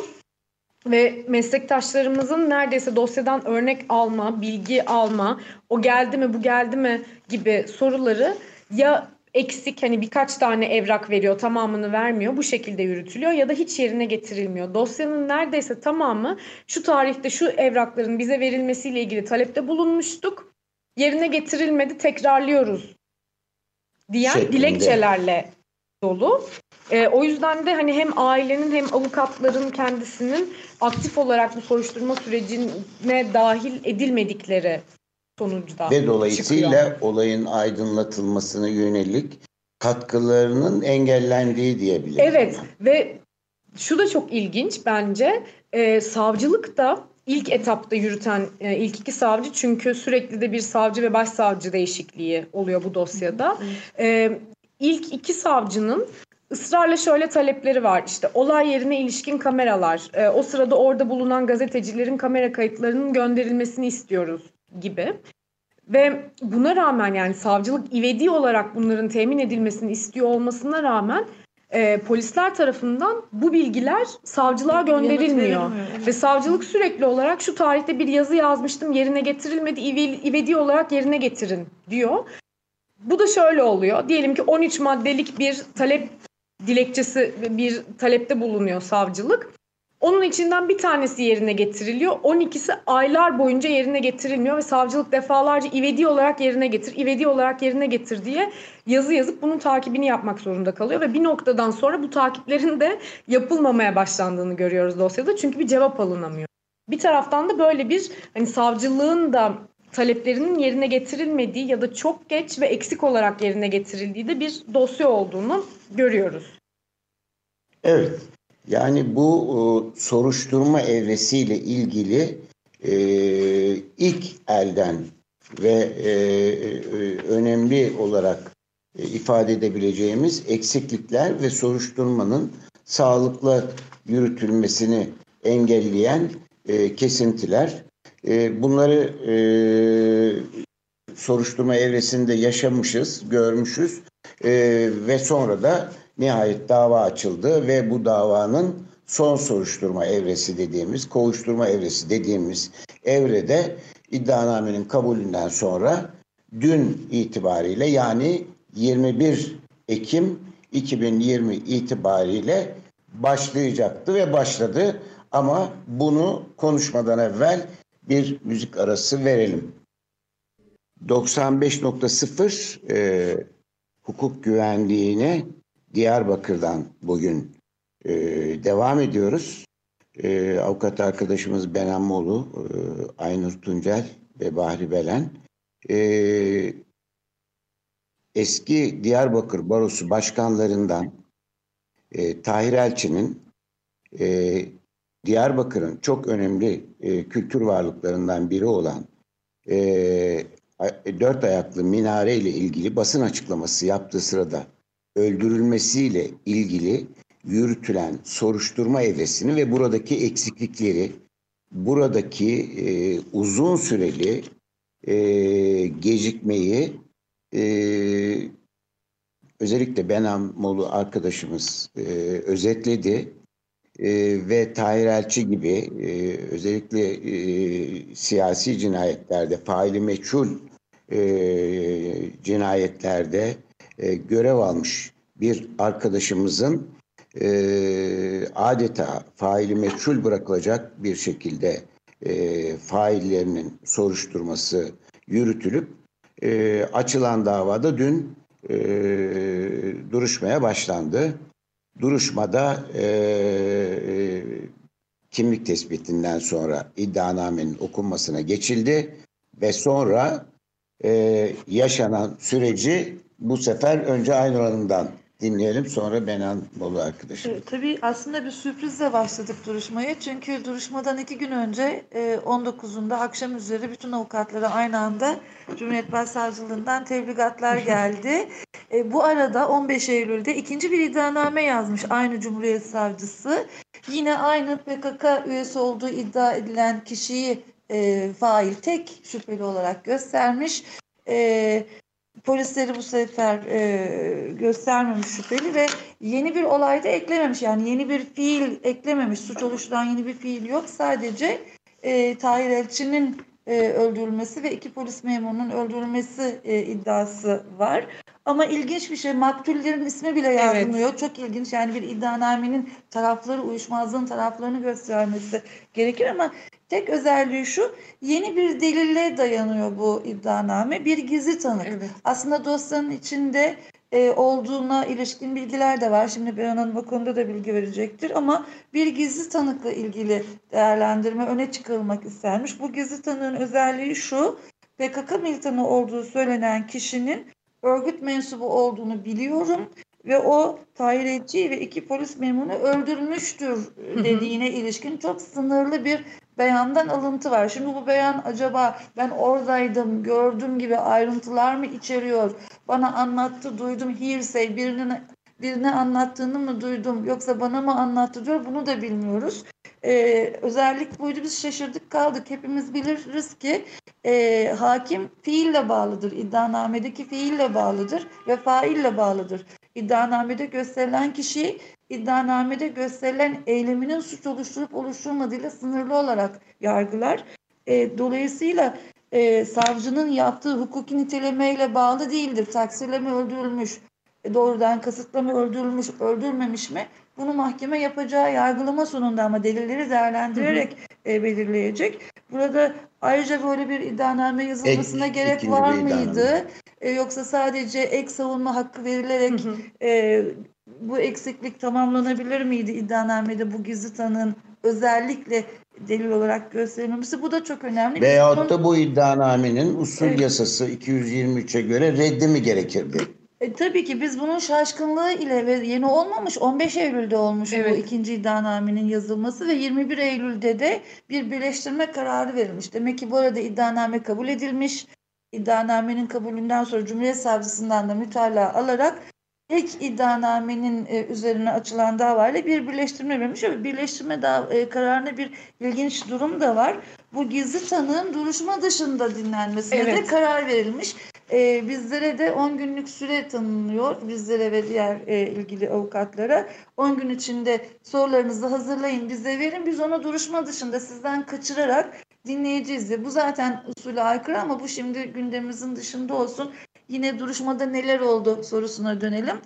ve meslektaşlarımızın neredeyse dosyadan örnek alma, bilgi alma, o geldi mi bu geldi mi gibi soruları ya eksik hani birkaç tane evrak veriyor tamamını vermiyor bu şekilde yürütülüyor ya da hiç yerine getirilmiyor. Dosyanın neredeyse tamamı şu tarihte şu evrakların bize verilmesiyle ilgili talepte bulunmuştuk. Yerine getirilmedi tekrarlıyoruz diyen Şeklinde. dilekçelerle dolu. E, o yüzden de hani hem ailenin hem avukatların kendisinin aktif olarak bu soruşturma sürecine dahil edilmedikleri sonucunda Ve dolayısıyla çıkıyor. olayın aydınlatılmasına yönelik katkılarının engellendiği diyebiliriz. Evet buna. ve şu da çok ilginç bence. Ee, savcılık da ilk etapta yürüten e, ilk iki savcı çünkü sürekli de bir savcı ve başsavcı değişikliği oluyor bu dosyada. Ee, ilk iki savcının ısrarla şöyle talepleri var. İşte olay yerine ilişkin kameralar, e, o sırada orada bulunan gazetecilerin kamera kayıtlarının gönderilmesini istiyoruz gibi. Ve buna rağmen yani savcılık ivedi olarak bunların temin edilmesini istiyor olmasına rağmen e, polisler tarafından bu bilgiler savcılığa gönderilmiyor. Ve savcılık sürekli olarak şu tarihte bir yazı yazmıştım yerine getirilmedi ivedi olarak yerine getirin diyor. Bu da şöyle oluyor. Diyelim ki 13 maddelik bir talep dilekçesi bir talepte bulunuyor savcılık. Onun içinden bir tanesi yerine getiriliyor. 12'si aylar boyunca yerine getirilmiyor ve savcılık defalarca ivedi olarak yerine getir, ivedi olarak yerine getir diye yazı yazıp bunun takibini yapmak zorunda kalıyor ve bir noktadan sonra bu takiplerin de yapılmamaya başlandığını görüyoruz dosyada. Çünkü bir cevap alınamıyor. Bir taraftan da böyle bir hani savcılığın da taleplerinin yerine getirilmediği ya da çok geç ve eksik olarak yerine getirildiği de bir dosya olduğunu görüyoruz. Evet. Yani bu e, soruşturma evresiyle ilgili e, ilk elden ve e, e, önemli olarak e, ifade edebileceğimiz eksiklikler ve soruşturmanın sağlıklı yürütülmesini engelleyen e, kesintiler. E, bunları e, soruşturma evresinde yaşamışız, görmüşüz E, ve sonra da nihayet dava açıldı ve bu davanın son soruşturma evresi dediğimiz, kovuşturma evresi dediğimiz evrede iddianamenin kabulünden sonra dün itibariyle yani 21 Ekim 2020 itibariyle başlayacaktı ve başladı. Ama bunu konuşmadan evvel bir müzik arası verelim. 95.0 e, hukuk güvenliğine Diyarbakır'dan bugün e, devam ediyoruz. E, avukat arkadaşımız Benan Molu, e, Aynur Tuncel ve Bahri Belen. E, eski Diyarbakır Barosu başkanlarından e, Tahir Elçi'nin e, Diyarbakır'ın çok önemli e, kültür varlıklarından biri olan e, dört ayaklı minare ile ilgili basın açıklaması yaptığı sırada öldürülmesiyle ilgili yürütülen soruşturma evresini ve buradaki eksiklikleri, buradaki e, uzun süreli e, gecikmeyi e, özellikle Benam Molu arkadaşımız e, özetledi. E, ve Tahir Elçi gibi e, özellikle e, siyasi cinayetlerde, faili meçhul e, cinayetlerde e, görev almış bir arkadaşımızın e, adeta faili meçhul bırakılacak bir şekilde e, faillerinin soruşturması yürütülüp e, açılan davada dün e, duruşmaya başlandı. Duruşmada e, e, kimlik tespitinden sonra iddianamenin okunmasına geçildi ve sonra e, yaşanan süreci bu sefer önce Aynur Hanım'dan dinleyelim sonra Benan Bolu arkadaşım. E, tabii aslında bir sürprizle başladık duruşmaya. Çünkü duruşmadan iki gün önce e, 19'unda akşam üzeri bütün avukatlara aynı anda Cumhuriyet Başsavcılığından tebligatlar *laughs* geldi. E, bu arada 15 Eylül'de ikinci bir iddianame yazmış aynı Cumhuriyet Savcısı. Yine aynı PKK üyesi olduğu iddia edilen kişiyi e, fail tek şüpheli olarak göstermiş. E, polisleri bu sefer e, göstermemiş şüpheli ve yeni bir olay da eklememiş. Yani yeni bir fiil eklememiş. Suç oluşturan yeni bir fiil yok. Sadece e, Tahir Elçi'nin e, öldürülmesi ve iki polis memurunun öldürülmesi e, iddiası var. Ama ilginç bir şey maktullerin ismi bile yazılmıyor. Evet. Çok ilginç yani bir iddianamenin tarafları uyuşmazlığın taraflarını göstermesi gerekir ama tek özelliği şu yeni bir delille dayanıyor bu iddianame. Bir gizli tanık. Evet. Aslında dosyanın içinde e, olduğuna ilişkin bilgiler de var. Şimdi Beyhan Hanım o konuda da bilgi verecektir ama bir gizli tanıkla ilgili değerlendirme öne çıkarılmak istenmiş. Bu gizli tanığın özelliği şu PKK militanı olduğu söylenen kişinin örgüt mensubu olduğunu biliyorum ve o Tahir Etçi ve iki polis memuru öldürmüştür dediğine ilişkin çok sınırlı bir beyandan alıntı var. Şimdi bu beyan acaba ben oradaydım, gördüm gibi ayrıntılar mı içeriyor? Bana anlattı, duydum, hearsay, birinin birine anlattığını mı duydum yoksa bana mı anlattı diyor bunu da bilmiyoruz. Ee, özellik buydu biz şaşırdık kaldık. Hepimiz biliriz ki e, hakim fiille bağlıdır. İddianamedeki fiille bağlıdır ve faille bağlıdır. İddianamede gösterilen kişi iddianamede gösterilen eyleminin suç oluşturup oluşturmadığıyla sınırlı olarak yargılar. E, dolayısıyla e, savcının yaptığı hukuki nitelemeyle bağlı değildir. Taksirleme öldürülmüş, e, doğrudan kasıtlama öldürülmüş, öldürmemiş mi? Bunu mahkeme yapacağı yargılama sonunda ama delilleri değerlendirerek hı hı. E, belirleyecek. Burada ayrıca böyle bir iddianame yazılmasına ek, gerek var mıydı? E, yoksa sadece ek savunma hakkı verilerek hı hı. E, bu eksiklik tamamlanabilir miydi iddianamede bu gizli tanığın özellikle delil olarak gösterilmemesi bu da çok önemli. Veyahut da bu iddianamenin usul evet. yasası 223'e göre reddi mi gerekirdi? E, tabii ki biz bunun şaşkınlığı ile ve yeni olmamış 15 Eylül'de olmuş evet. bu ikinci iddianamenin yazılması ve 21 Eylül'de de bir birleştirme kararı verilmiş. Demek ki bu arada iddianame kabul edilmiş. İddianamenin kabulünden sonra Cumhuriyet Savcısından da mütalaa alarak tek iddianamenin e, üzerine açılan davayla bir birleştirme verilmiş. Ve birleştirme da, e, kararında bir ilginç durum da var. Bu gizli tanığın duruşma dışında dinlenmesine evet. de karar verilmiş. E, bizlere de 10 günlük süre tanınıyor. Bizlere ve diğer e, ilgili avukatlara. 10 gün içinde sorularınızı hazırlayın bize verin. Biz onu duruşma dışında sizden kaçırarak dinleyeceğiz. Bu zaten usule aykırı ama bu şimdi gündemimizin dışında olsun. Yine duruşmada neler oldu sorusuna dönelim.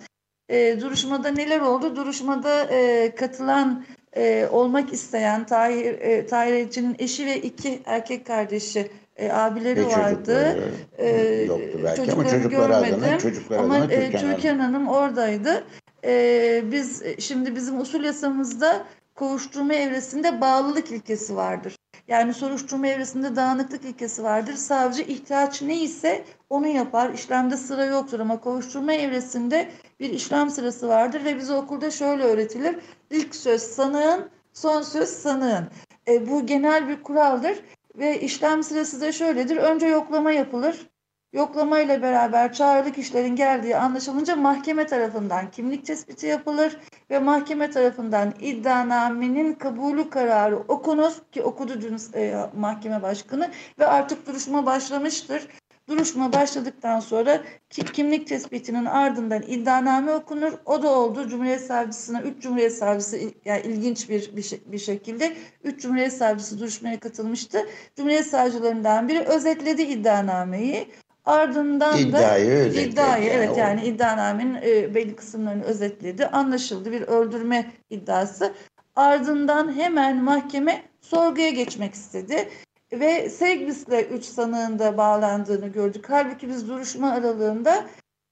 E, duruşmada neler oldu? Duruşmada e, katılan e, olmak isteyen Tahir, e, Tahir Elçi'nin eşi ve iki erkek kardeşi e, abileri ve vardı. E, yoktu belki ama çocukları görmedim. adına, çocuklar ama adına e, Türkan Hanım. Hanım oradaydı. E, biz şimdi bizim usul yasamızda kovuşturma evresinde bağlılık ilkesi vardır. Yani soruşturma evresinde dağınıklık ilkesi vardır. Savcı ihtiyaç neyse onu yapar. İşlemde sıra yoktur ama kovuşturma evresinde bir işlem sırası vardır ve bize okulda şöyle öğretilir. İlk söz sanığın, son söz sanığın. E, bu genel bir kuraldır ve işlem sırası da şöyledir. Önce yoklama yapılır. Yoklama ile beraber çağrılı kişilerin geldiği anlaşılınca mahkeme tarafından kimlik tespiti yapılır ve mahkeme tarafından iddianamenin kabulü kararı okunur ki okudu dün e, mahkeme başkanı ve artık duruşma başlamıştır. Duruşma başladıktan sonra kimlik tespitinin ardından iddianame okunur. O da oldu. Cumhuriyet Savcısına 3 Cumhuriyet Savcısı yani ilginç bir, bir, bir şekilde 3 Cumhuriyet Savcısı duruşmaya katılmıştı. Cumhuriyet Savcılarından biri özetledi iddianameyi. Ardından iddiayı da özetledi. iddiayı yani evet yani iddianamenin e, belli kısımlarını özetledi. Anlaşıldı bir öldürme iddiası. Ardından hemen mahkeme sorguya geçmek istedi ve Segbis'le üç sanığın da bağlandığını gördük. Halbuki biz duruşma aralığında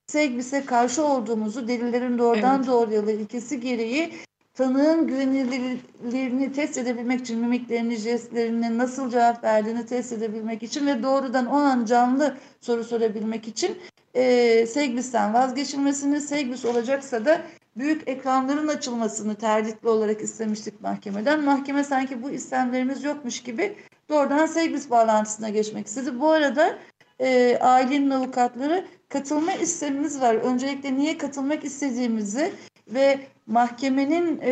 Segbis'e karşı olduğumuzu delillerin doğrudan Evet. doğruya ilkesi gereği tanığın güvenilirliğini test edebilmek için mimiklerini, jestlerini, nasıl cevap verdiğini test edebilmek için ve doğrudan o an canlı soru sorabilmek için e, Segbis'ten vazgeçilmesini, Segbis olacaksa da büyük ekranların açılmasını tercihli olarak istemiştik mahkemeden. Mahkeme sanki bu istemlerimiz yokmuş gibi doğrudan Segbis bağlantısına geçmek istedi. Bu arada e, ailenin avukatları katılma istemimiz var. Öncelikle niye katılmak istediğimizi ve mahkemenin e,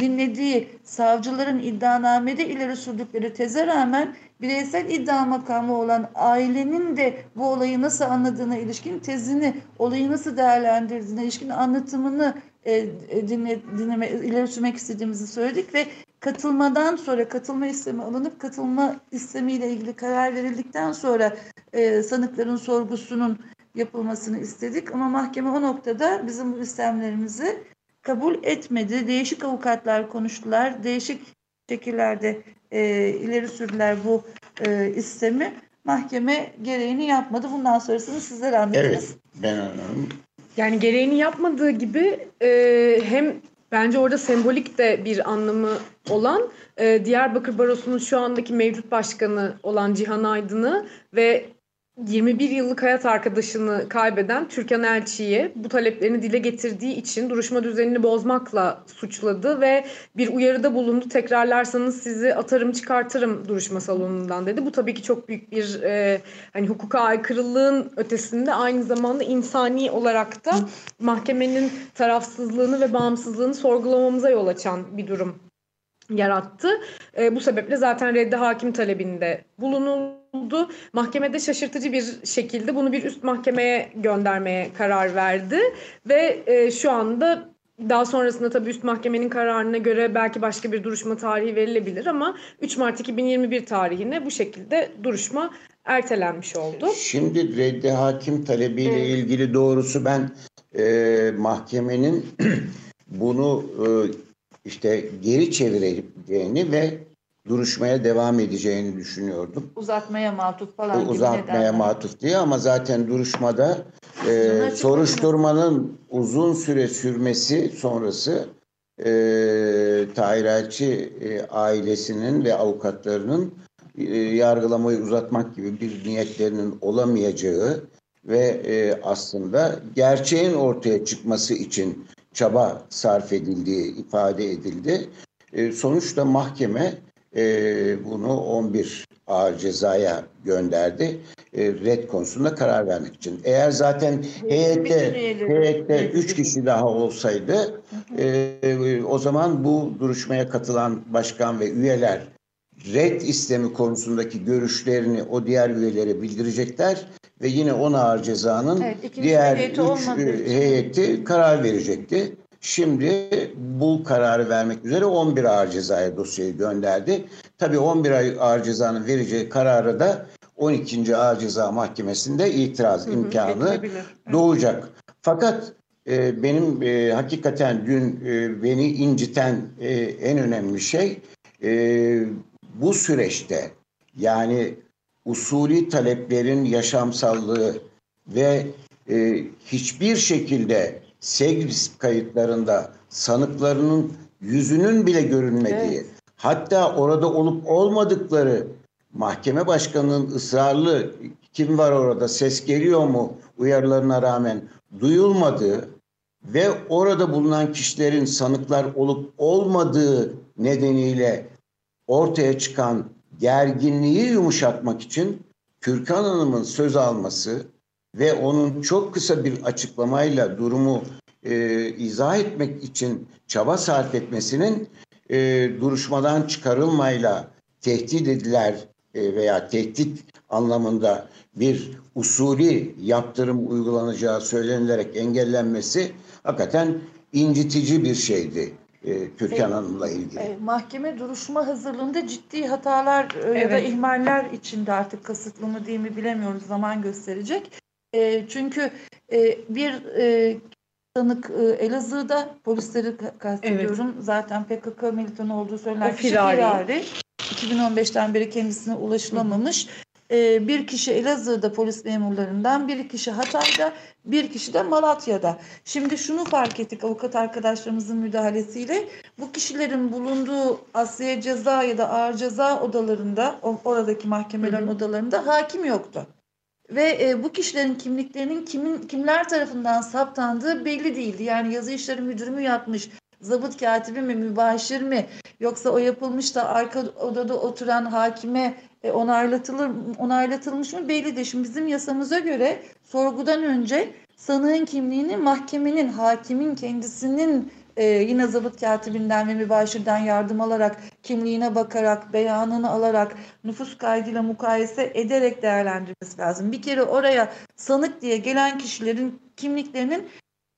dinlediği savcıların iddianamede ileri sürdükleri teze rağmen bireysel iddia makamı olan ailenin de bu olayı nasıl anladığına ilişkin tezini, olayı nasıl değerlendirdiğine ilişkin anlatımını e, e, dinle, dinleme, ileri sürmek istediğimizi söyledik ve katılmadan sonra katılma istemi alınıp katılma istemiyle ilgili karar verildikten sonra e, sanıkların sorgusunun yapılmasını istedik. Ama mahkeme o noktada bizim bu istemlerimizi kabul etmedi. Değişik avukatlar konuştular. Değişik şekillerde e, ileri sürdüler bu e, istemi. Mahkeme gereğini yapmadı. Bundan sonrasını sizler anladınız. Evet, ben anladım. Yani gereğini yapmadığı gibi e, hem bence orada sembolik de bir anlamı olan e, Diyarbakır Barosu'nun şu andaki mevcut başkanı olan Cihan Aydın'ı ve 21 yıllık hayat arkadaşını kaybeden Türkan Elçi'yi bu taleplerini dile getirdiği için duruşma düzenini bozmakla suçladı ve bir uyarıda bulundu. Tekrarlarsanız sizi atarım çıkartırım duruşma salonundan dedi. Bu tabii ki çok büyük bir e, hani hukuka aykırılığın ötesinde aynı zamanda insani olarak da mahkemenin tarafsızlığını ve bağımsızlığını sorgulamamıza yol açan bir durum yarattı. E, bu sebeple zaten reddi hakim talebinde bulunuldu. Mahkemede şaşırtıcı bir şekilde bunu bir üst mahkemeye göndermeye karar verdi. Ve e, şu anda daha sonrasında tabii üst mahkemenin kararına göre belki başka bir duruşma tarihi verilebilir ama 3 Mart 2021 tarihine bu şekilde duruşma ertelenmiş oldu. Şimdi reddi hakim talebiyle ilgili doğrusu ben e, mahkemenin *clears throat* bunu e, işte geri çevireceğini ve duruşmaya devam edeceğini düşünüyordum. Uzatmaya matuf falan Uzatmaya matuf diye ama zaten duruşmada e, soruşturmanın uzun süre sürmesi sonrası e, Tahir Elçi e, ailesinin ve avukatlarının e, yargılamayı uzatmak gibi bir niyetlerinin olamayacağı ve e, aslında gerçeğin ortaya çıkması için çaba sarf edildiği ifade edildi. E, sonuçta mahkeme e, bunu 11 ağır cezaya gönderdi. E, red konusunda karar vermek için. Eğer zaten heyette heyette red 3 kişi daha olsaydı e, o zaman bu duruşmaya katılan başkan ve üyeler red istemi konusundaki görüşlerini o diğer üyelere bildirecekler ve yine 10 ağır cezanın Evet, diğer heyeti üç olmadığı e, için. heyeti karar verecekti. Şimdi bu kararı vermek üzere 11 ağır cezaya dosyayı gönderdi. Tabii 11 ay ağır cezanın vereceği kararı da 12. Ağır Ceza Mahkemesi'nde itiraz imkanı edilebilir. doğacak. Fakat e, benim e, hakikaten dün e, beni inciten e, en önemli şey e, bu süreçte yani usulü taleplerin yaşamsallığı ve e, hiçbir şekilde Segris kayıtlarında sanıklarının yüzünün bile görünmediği, Evet. hatta orada olup olmadıkları mahkeme başkanının ısrarlı kim var orada ses geliyor mu uyarılarına rağmen duyulmadığı ve orada bulunan kişilerin sanıklar olup olmadığı nedeniyle ortaya çıkan gerginliği yumuşatmak için Türkan Hanım'ın söz alması ve onun çok kısa bir açıklamayla durumu e, izah etmek için çaba sarf etmesinin e, duruşmadan çıkarılmayla tehdit ediler e, veya tehdit anlamında bir usulü yaptırım uygulanacağı söylenilerek engellenmesi hakikaten incitici bir şeydi e, Türkan E, Hanım'la ilgili. E, mahkeme duruşma hazırlığında ciddi hatalar e, ya da Evet. ihmaller içinde artık kasıtlı mı değil mi bilemiyoruz zaman gösterecek. E, çünkü e, bir e, tanık e, Elazığ'da polisleri ka- kastediyorum. Zaten PKK militanı olduğu söylenen kişi firari. firari. 2015'ten beri kendisine ulaşılamamış. e, bir kişi Elazığ'da polis memurlarından, bir kişi Hatay'da, bir kişi de Malatya'da. Şimdi şunu fark ettik avukat arkadaşlarımızın müdahalesiyle bu kişilerin bulunduğu Asliye Ceza ya da Ağır Ceza odalarında, oradaki mahkemelerin odalarında hakim yoktu. Ve e, bu kişilerin kimliklerinin kimin kimler tarafından saptandığı belli değildi. Yani yazı işleri müdürü mü yapmış, zabıt katibi mi, mübaşir mi, yoksa o yapılmış da arka odada oturan hakime e, onaylatılır onaylatılmış mı belli değil. Şimdi bizim yasamıza göre sorgudan önce sanığın kimliğini mahkemenin, hakimin kendisinin e, yine zabıt katibinden ve mübaşirden yardım alarak, kimliğine bakarak, beyanını alarak, nüfus kaydıyla mukayese ederek değerlendirmesi lazım. Bir kere oraya sanık diye gelen kişilerin kimliklerinin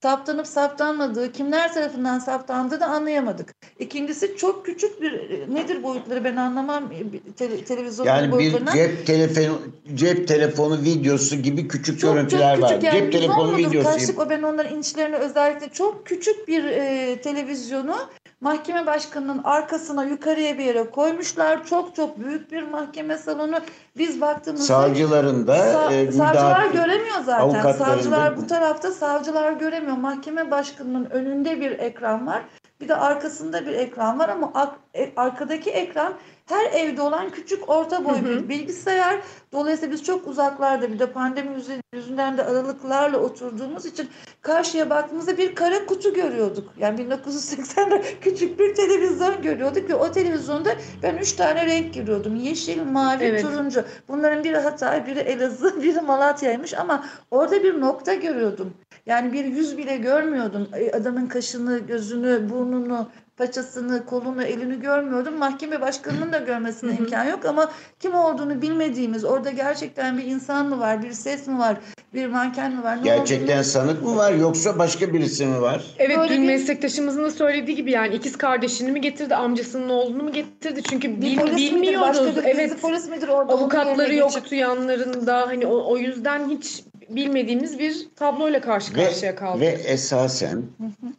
saptanıp saptanmadığı, kimler tarafından saptandığı da anlayamadık. İkincisi çok küçük bir nedir boyutları ben anlamam bir tele, televizyon Yani bir boyutlarına. cep telefonu cep telefonu videosu gibi küçük Çok görüntüler çok var. küçük yani cep telefonu videosu. Kaçtık o ben onların inçlerini özellikle çok küçük bir e, televizyonu mahkeme başkanının arkasına yukarıya bir yere koymuşlar. Çok çok büyük bir mahkeme salonu. Biz baktığımızda Savcıların da Sa- e, savcılar göremiyor zaten. Savcılar bu tarafta savcılar göremiyor. Mahkeme başkanının önünde bir ekran var. Bir de arkasında bir ekran var ama e- arkadaki ekran her evde olan küçük orta boy bir bilgisayar. Dolayısıyla biz çok uzaklarda bir de pandemi yüzü- yüzünden de aralıklarla oturduğumuz için karşıya baktığımızda bir kara kutu görüyorduk. Yani 1980'de *laughs* küçük bir televizyon görüyorduk ve o televizyonda ben üç tane renk görüyordum. Yeşil, mavi, Evet. turuncu. Bunların biri Hatay, biri Elazığ, *laughs* biri Malatya'ymış ama orada bir nokta görüyordum. Yani bir yüz bile görmüyordum. E, Adamın kaşını, gözünü, burnunu, paçasını, kolunu, elini görmüyordum. Mahkeme başkanının da görmesine imkan yok ama kim olduğunu bilmediğimiz, orada gerçekten bir insan mı var, bir ses mi var, bir manken mi var? Ne Gerçekten olduğunu- sanık mı var yoksa başka birisi mi var? Evet Böyle dün bir- meslektaşımızın da söylediği gibi yani ikiz kardeşini mi getirdi, amcasının oğlunu mu getirdi? Çünkü bir bil- polis midir, bilmiyoruz. başka bir evet. polis midir orada? Avukatları yerine geçip- yoktu yanlarında. Hani o, o yüzden hiç bilmediğimiz bir tabloyla karşı karşıya Ve, kaldık. ve esasen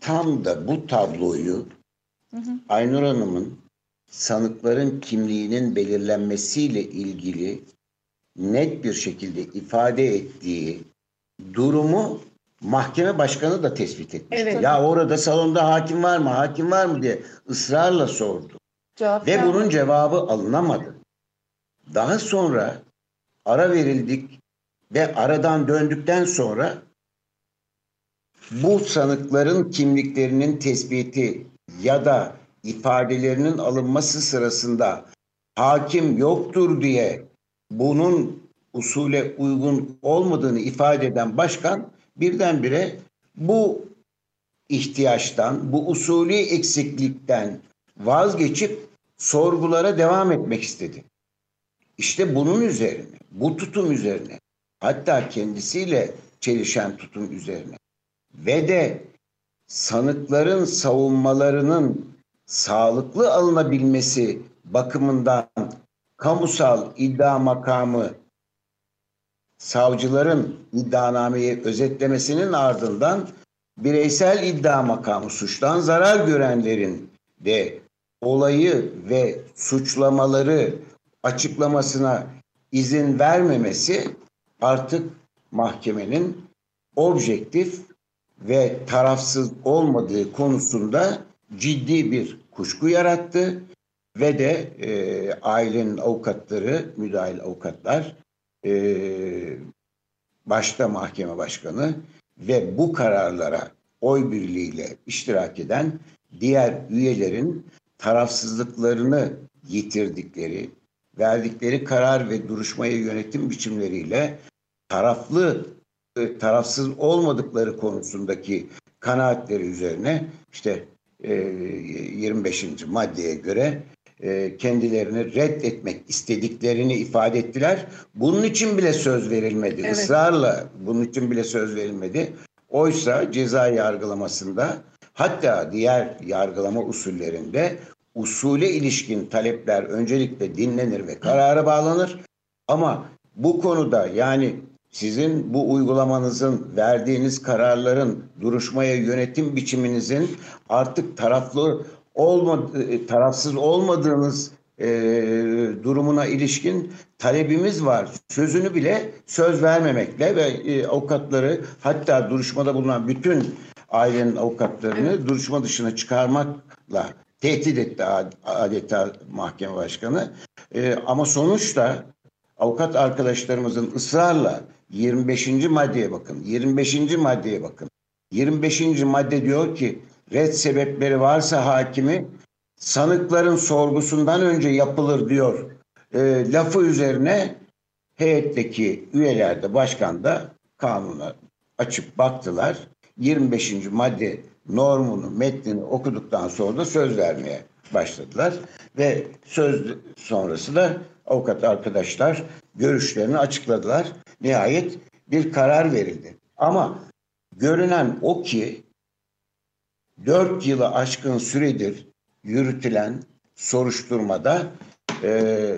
tam da bu tabloyu Aynur Hanım'ın sanıkların kimliğinin belirlenmesiyle ilgili net bir şekilde ifade ettiği durumu mahkeme başkanı da tespit etmiş. Evet. Ya orada salonda hakim var mı, hakim var mı diye ısrarla sordu. Cevap Ve bunun cevabı alınamadı. Daha sonra ara verildik ve aradan döndükten sonra bu sanıkların kimliklerinin tespiti ya da ifadelerinin alınması sırasında hakim yoktur diye bunun usule uygun olmadığını ifade eden başkan birdenbire bu ihtiyaçtan, bu usulü eksiklikten vazgeçip sorgulara devam etmek istedi. İşte bunun üzerine, bu tutum üzerine, hatta kendisiyle çelişen tutum üzerine. Ve de sanıkların savunmalarının sağlıklı alınabilmesi bakımından kamusal iddia makamı savcıların iddianameyi özetlemesinin ardından bireysel iddia makamı suçtan zarar görenlerin de olayı ve suçlamaları açıklamasına izin vermemesi artık mahkemenin objektif ve tarafsız olmadığı konusunda ciddi bir kuşku yarattı ve de e, ailenin avukatları, müdahil avukatlar, e, başta mahkeme başkanı ve bu kararlara oy birliğiyle iştirak eden diğer üyelerin tarafsızlıklarını yitirdikleri, verdikleri karar ve duruşmaya yönetim biçimleriyle taraflı, e, tarafsız olmadıkları konusundaki kanaatleri üzerine işte e, 25. maddeye göre e, kendilerini reddetmek istediklerini ifade ettiler. Bunun için bile söz verilmedi. Evet. Israrla bunun için bile söz verilmedi. Oysa ceza yargılamasında hatta diğer yargılama usullerinde usule ilişkin talepler öncelikle dinlenir ve karara bağlanır. Ama bu konuda yani sizin bu uygulamanızın, verdiğiniz kararların, duruşmaya yönetim biçiminizin artık taraflı olmadı, tarafsız olmadığınız e, durumuna ilişkin talebimiz var. Sözünü bile söz vermemekle ve e, avukatları hatta duruşmada bulunan bütün ailenin avukatlarını duruşma dışına çıkarmakla tehdit etti adeta mahkeme başkanı. E, ama sonuçta avukat arkadaşlarımızın ısrarla 25. maddeye bakın. 25. maddeye bakın. 25. madde diyor ki red sebepleri varsa hakimi sanıkların sorgusundan önce yapılır diyor. E, lafı üzerine heyetteki üyeler de başkan da kanuna açıp baktılar. 25. madde normunu, metnini okuduktan sonra da söz vermeye başladılar. Ve söz sonrası da avukat arkadaşlar görüşlerini açıkladılar. Nihayet bir karar verildi. Ama görünen o ki dört yılı aşkın süredir yürütülen soruşturmada e,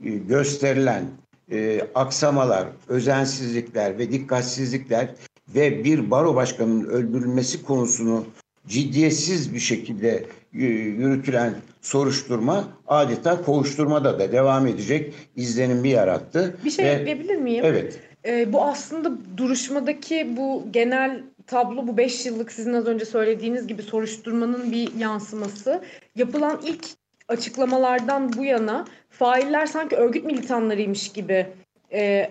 gösterilen e, aksamalar, özensizlikler ve dikkatsizlikler ve bir baro başkanının öldürülmesi konusunu ciddiyetsiz bir şekilde yürütülen soruşturma adeta kovuşturmada da devam edecek izlenimi yarattı. Bir şey Ve, ekleyebilir miyim? Evet. Ee, bu aslında duruşmadaki bu genel tablo bu 5 yıllık sizin az önce söylediğiniz gibi soruşturmanın bir yansıması. Yapılan ilk açıklamalardan bu yana failler sanki örgüt militanlarıymış gibi e,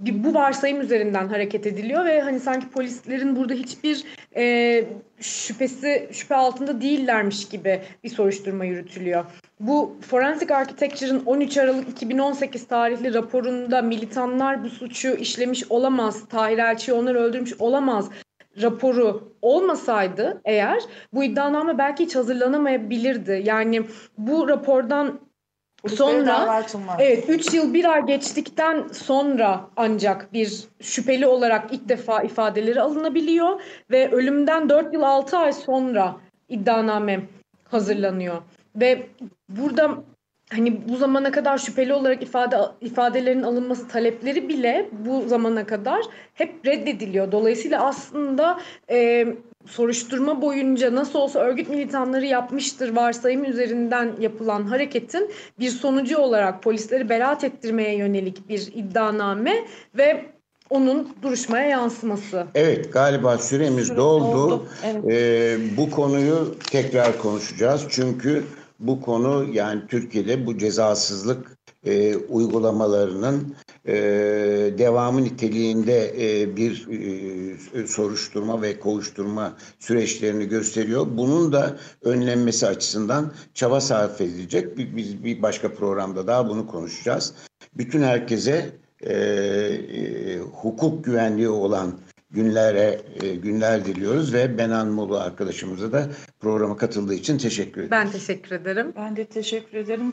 bir, bu varsayım üzerinden hareket ediliyor ve hani sanki polislerin burada hiçbir e, şüphesi şüphe altında değillermiş gibi bir soruşturma yürütülüyor. Bu Forensic Architecture'ın 13 Aralık 2018 tarihli raporunda militanlar bu suçu işlemiş olamaz, Tahir Elçi'yi onlar öldürmüş olamaz raporu olmasaydı eğer bu iddianame belki hiç hazırlanamayabilirdi. Yani bu rapordan Sonra evet 3 yıl 1 ay geçtikten sonra ancak bir şüpheli olarak ilk defa ifadeleri alınabiliyor ve ölümden 4 yıl 6 ay sonra iddianame hazırlanıyor. Ve burada hani bu zamana kadar şüpheli olarak ifade ifadelerin alınması talepleri bile bu zamana kadar hep reddediliyor. Dolayısıyla aslında e, soruşturma boyunca nasıl olsa örgüt militanları yapmıştır varsayım üzerinden yapılan hareketin bir sonucu olarak polisleri beraat ettirmeye yönelik bir iddianame ve onun duruşmaya yansıması. Evet galiba süremiz Süre doldu. oldu. Evet. Ee, bu konuyu tekrar konuşacağız. Çünkü bu konu yani Türkiye'de bu cezasızlık e, uygulamalarının e, devamı niteliğinde e, bir e, soruşturma ve kovuşturma süreçlerini gösteriyor. Bunun da önlenmesi açısından çaba sarf edilecek. Biz bir başka programda daha bunu konuşacağız. Bütün herkese e, e, hukuk güvenliği olan günlere e, günler diliyoruz ve Benan Molu arkadaşımıza da programa katıldığı için teşekkür ederim. Ben teşekkür ederim. Ben de teşekkür ederim.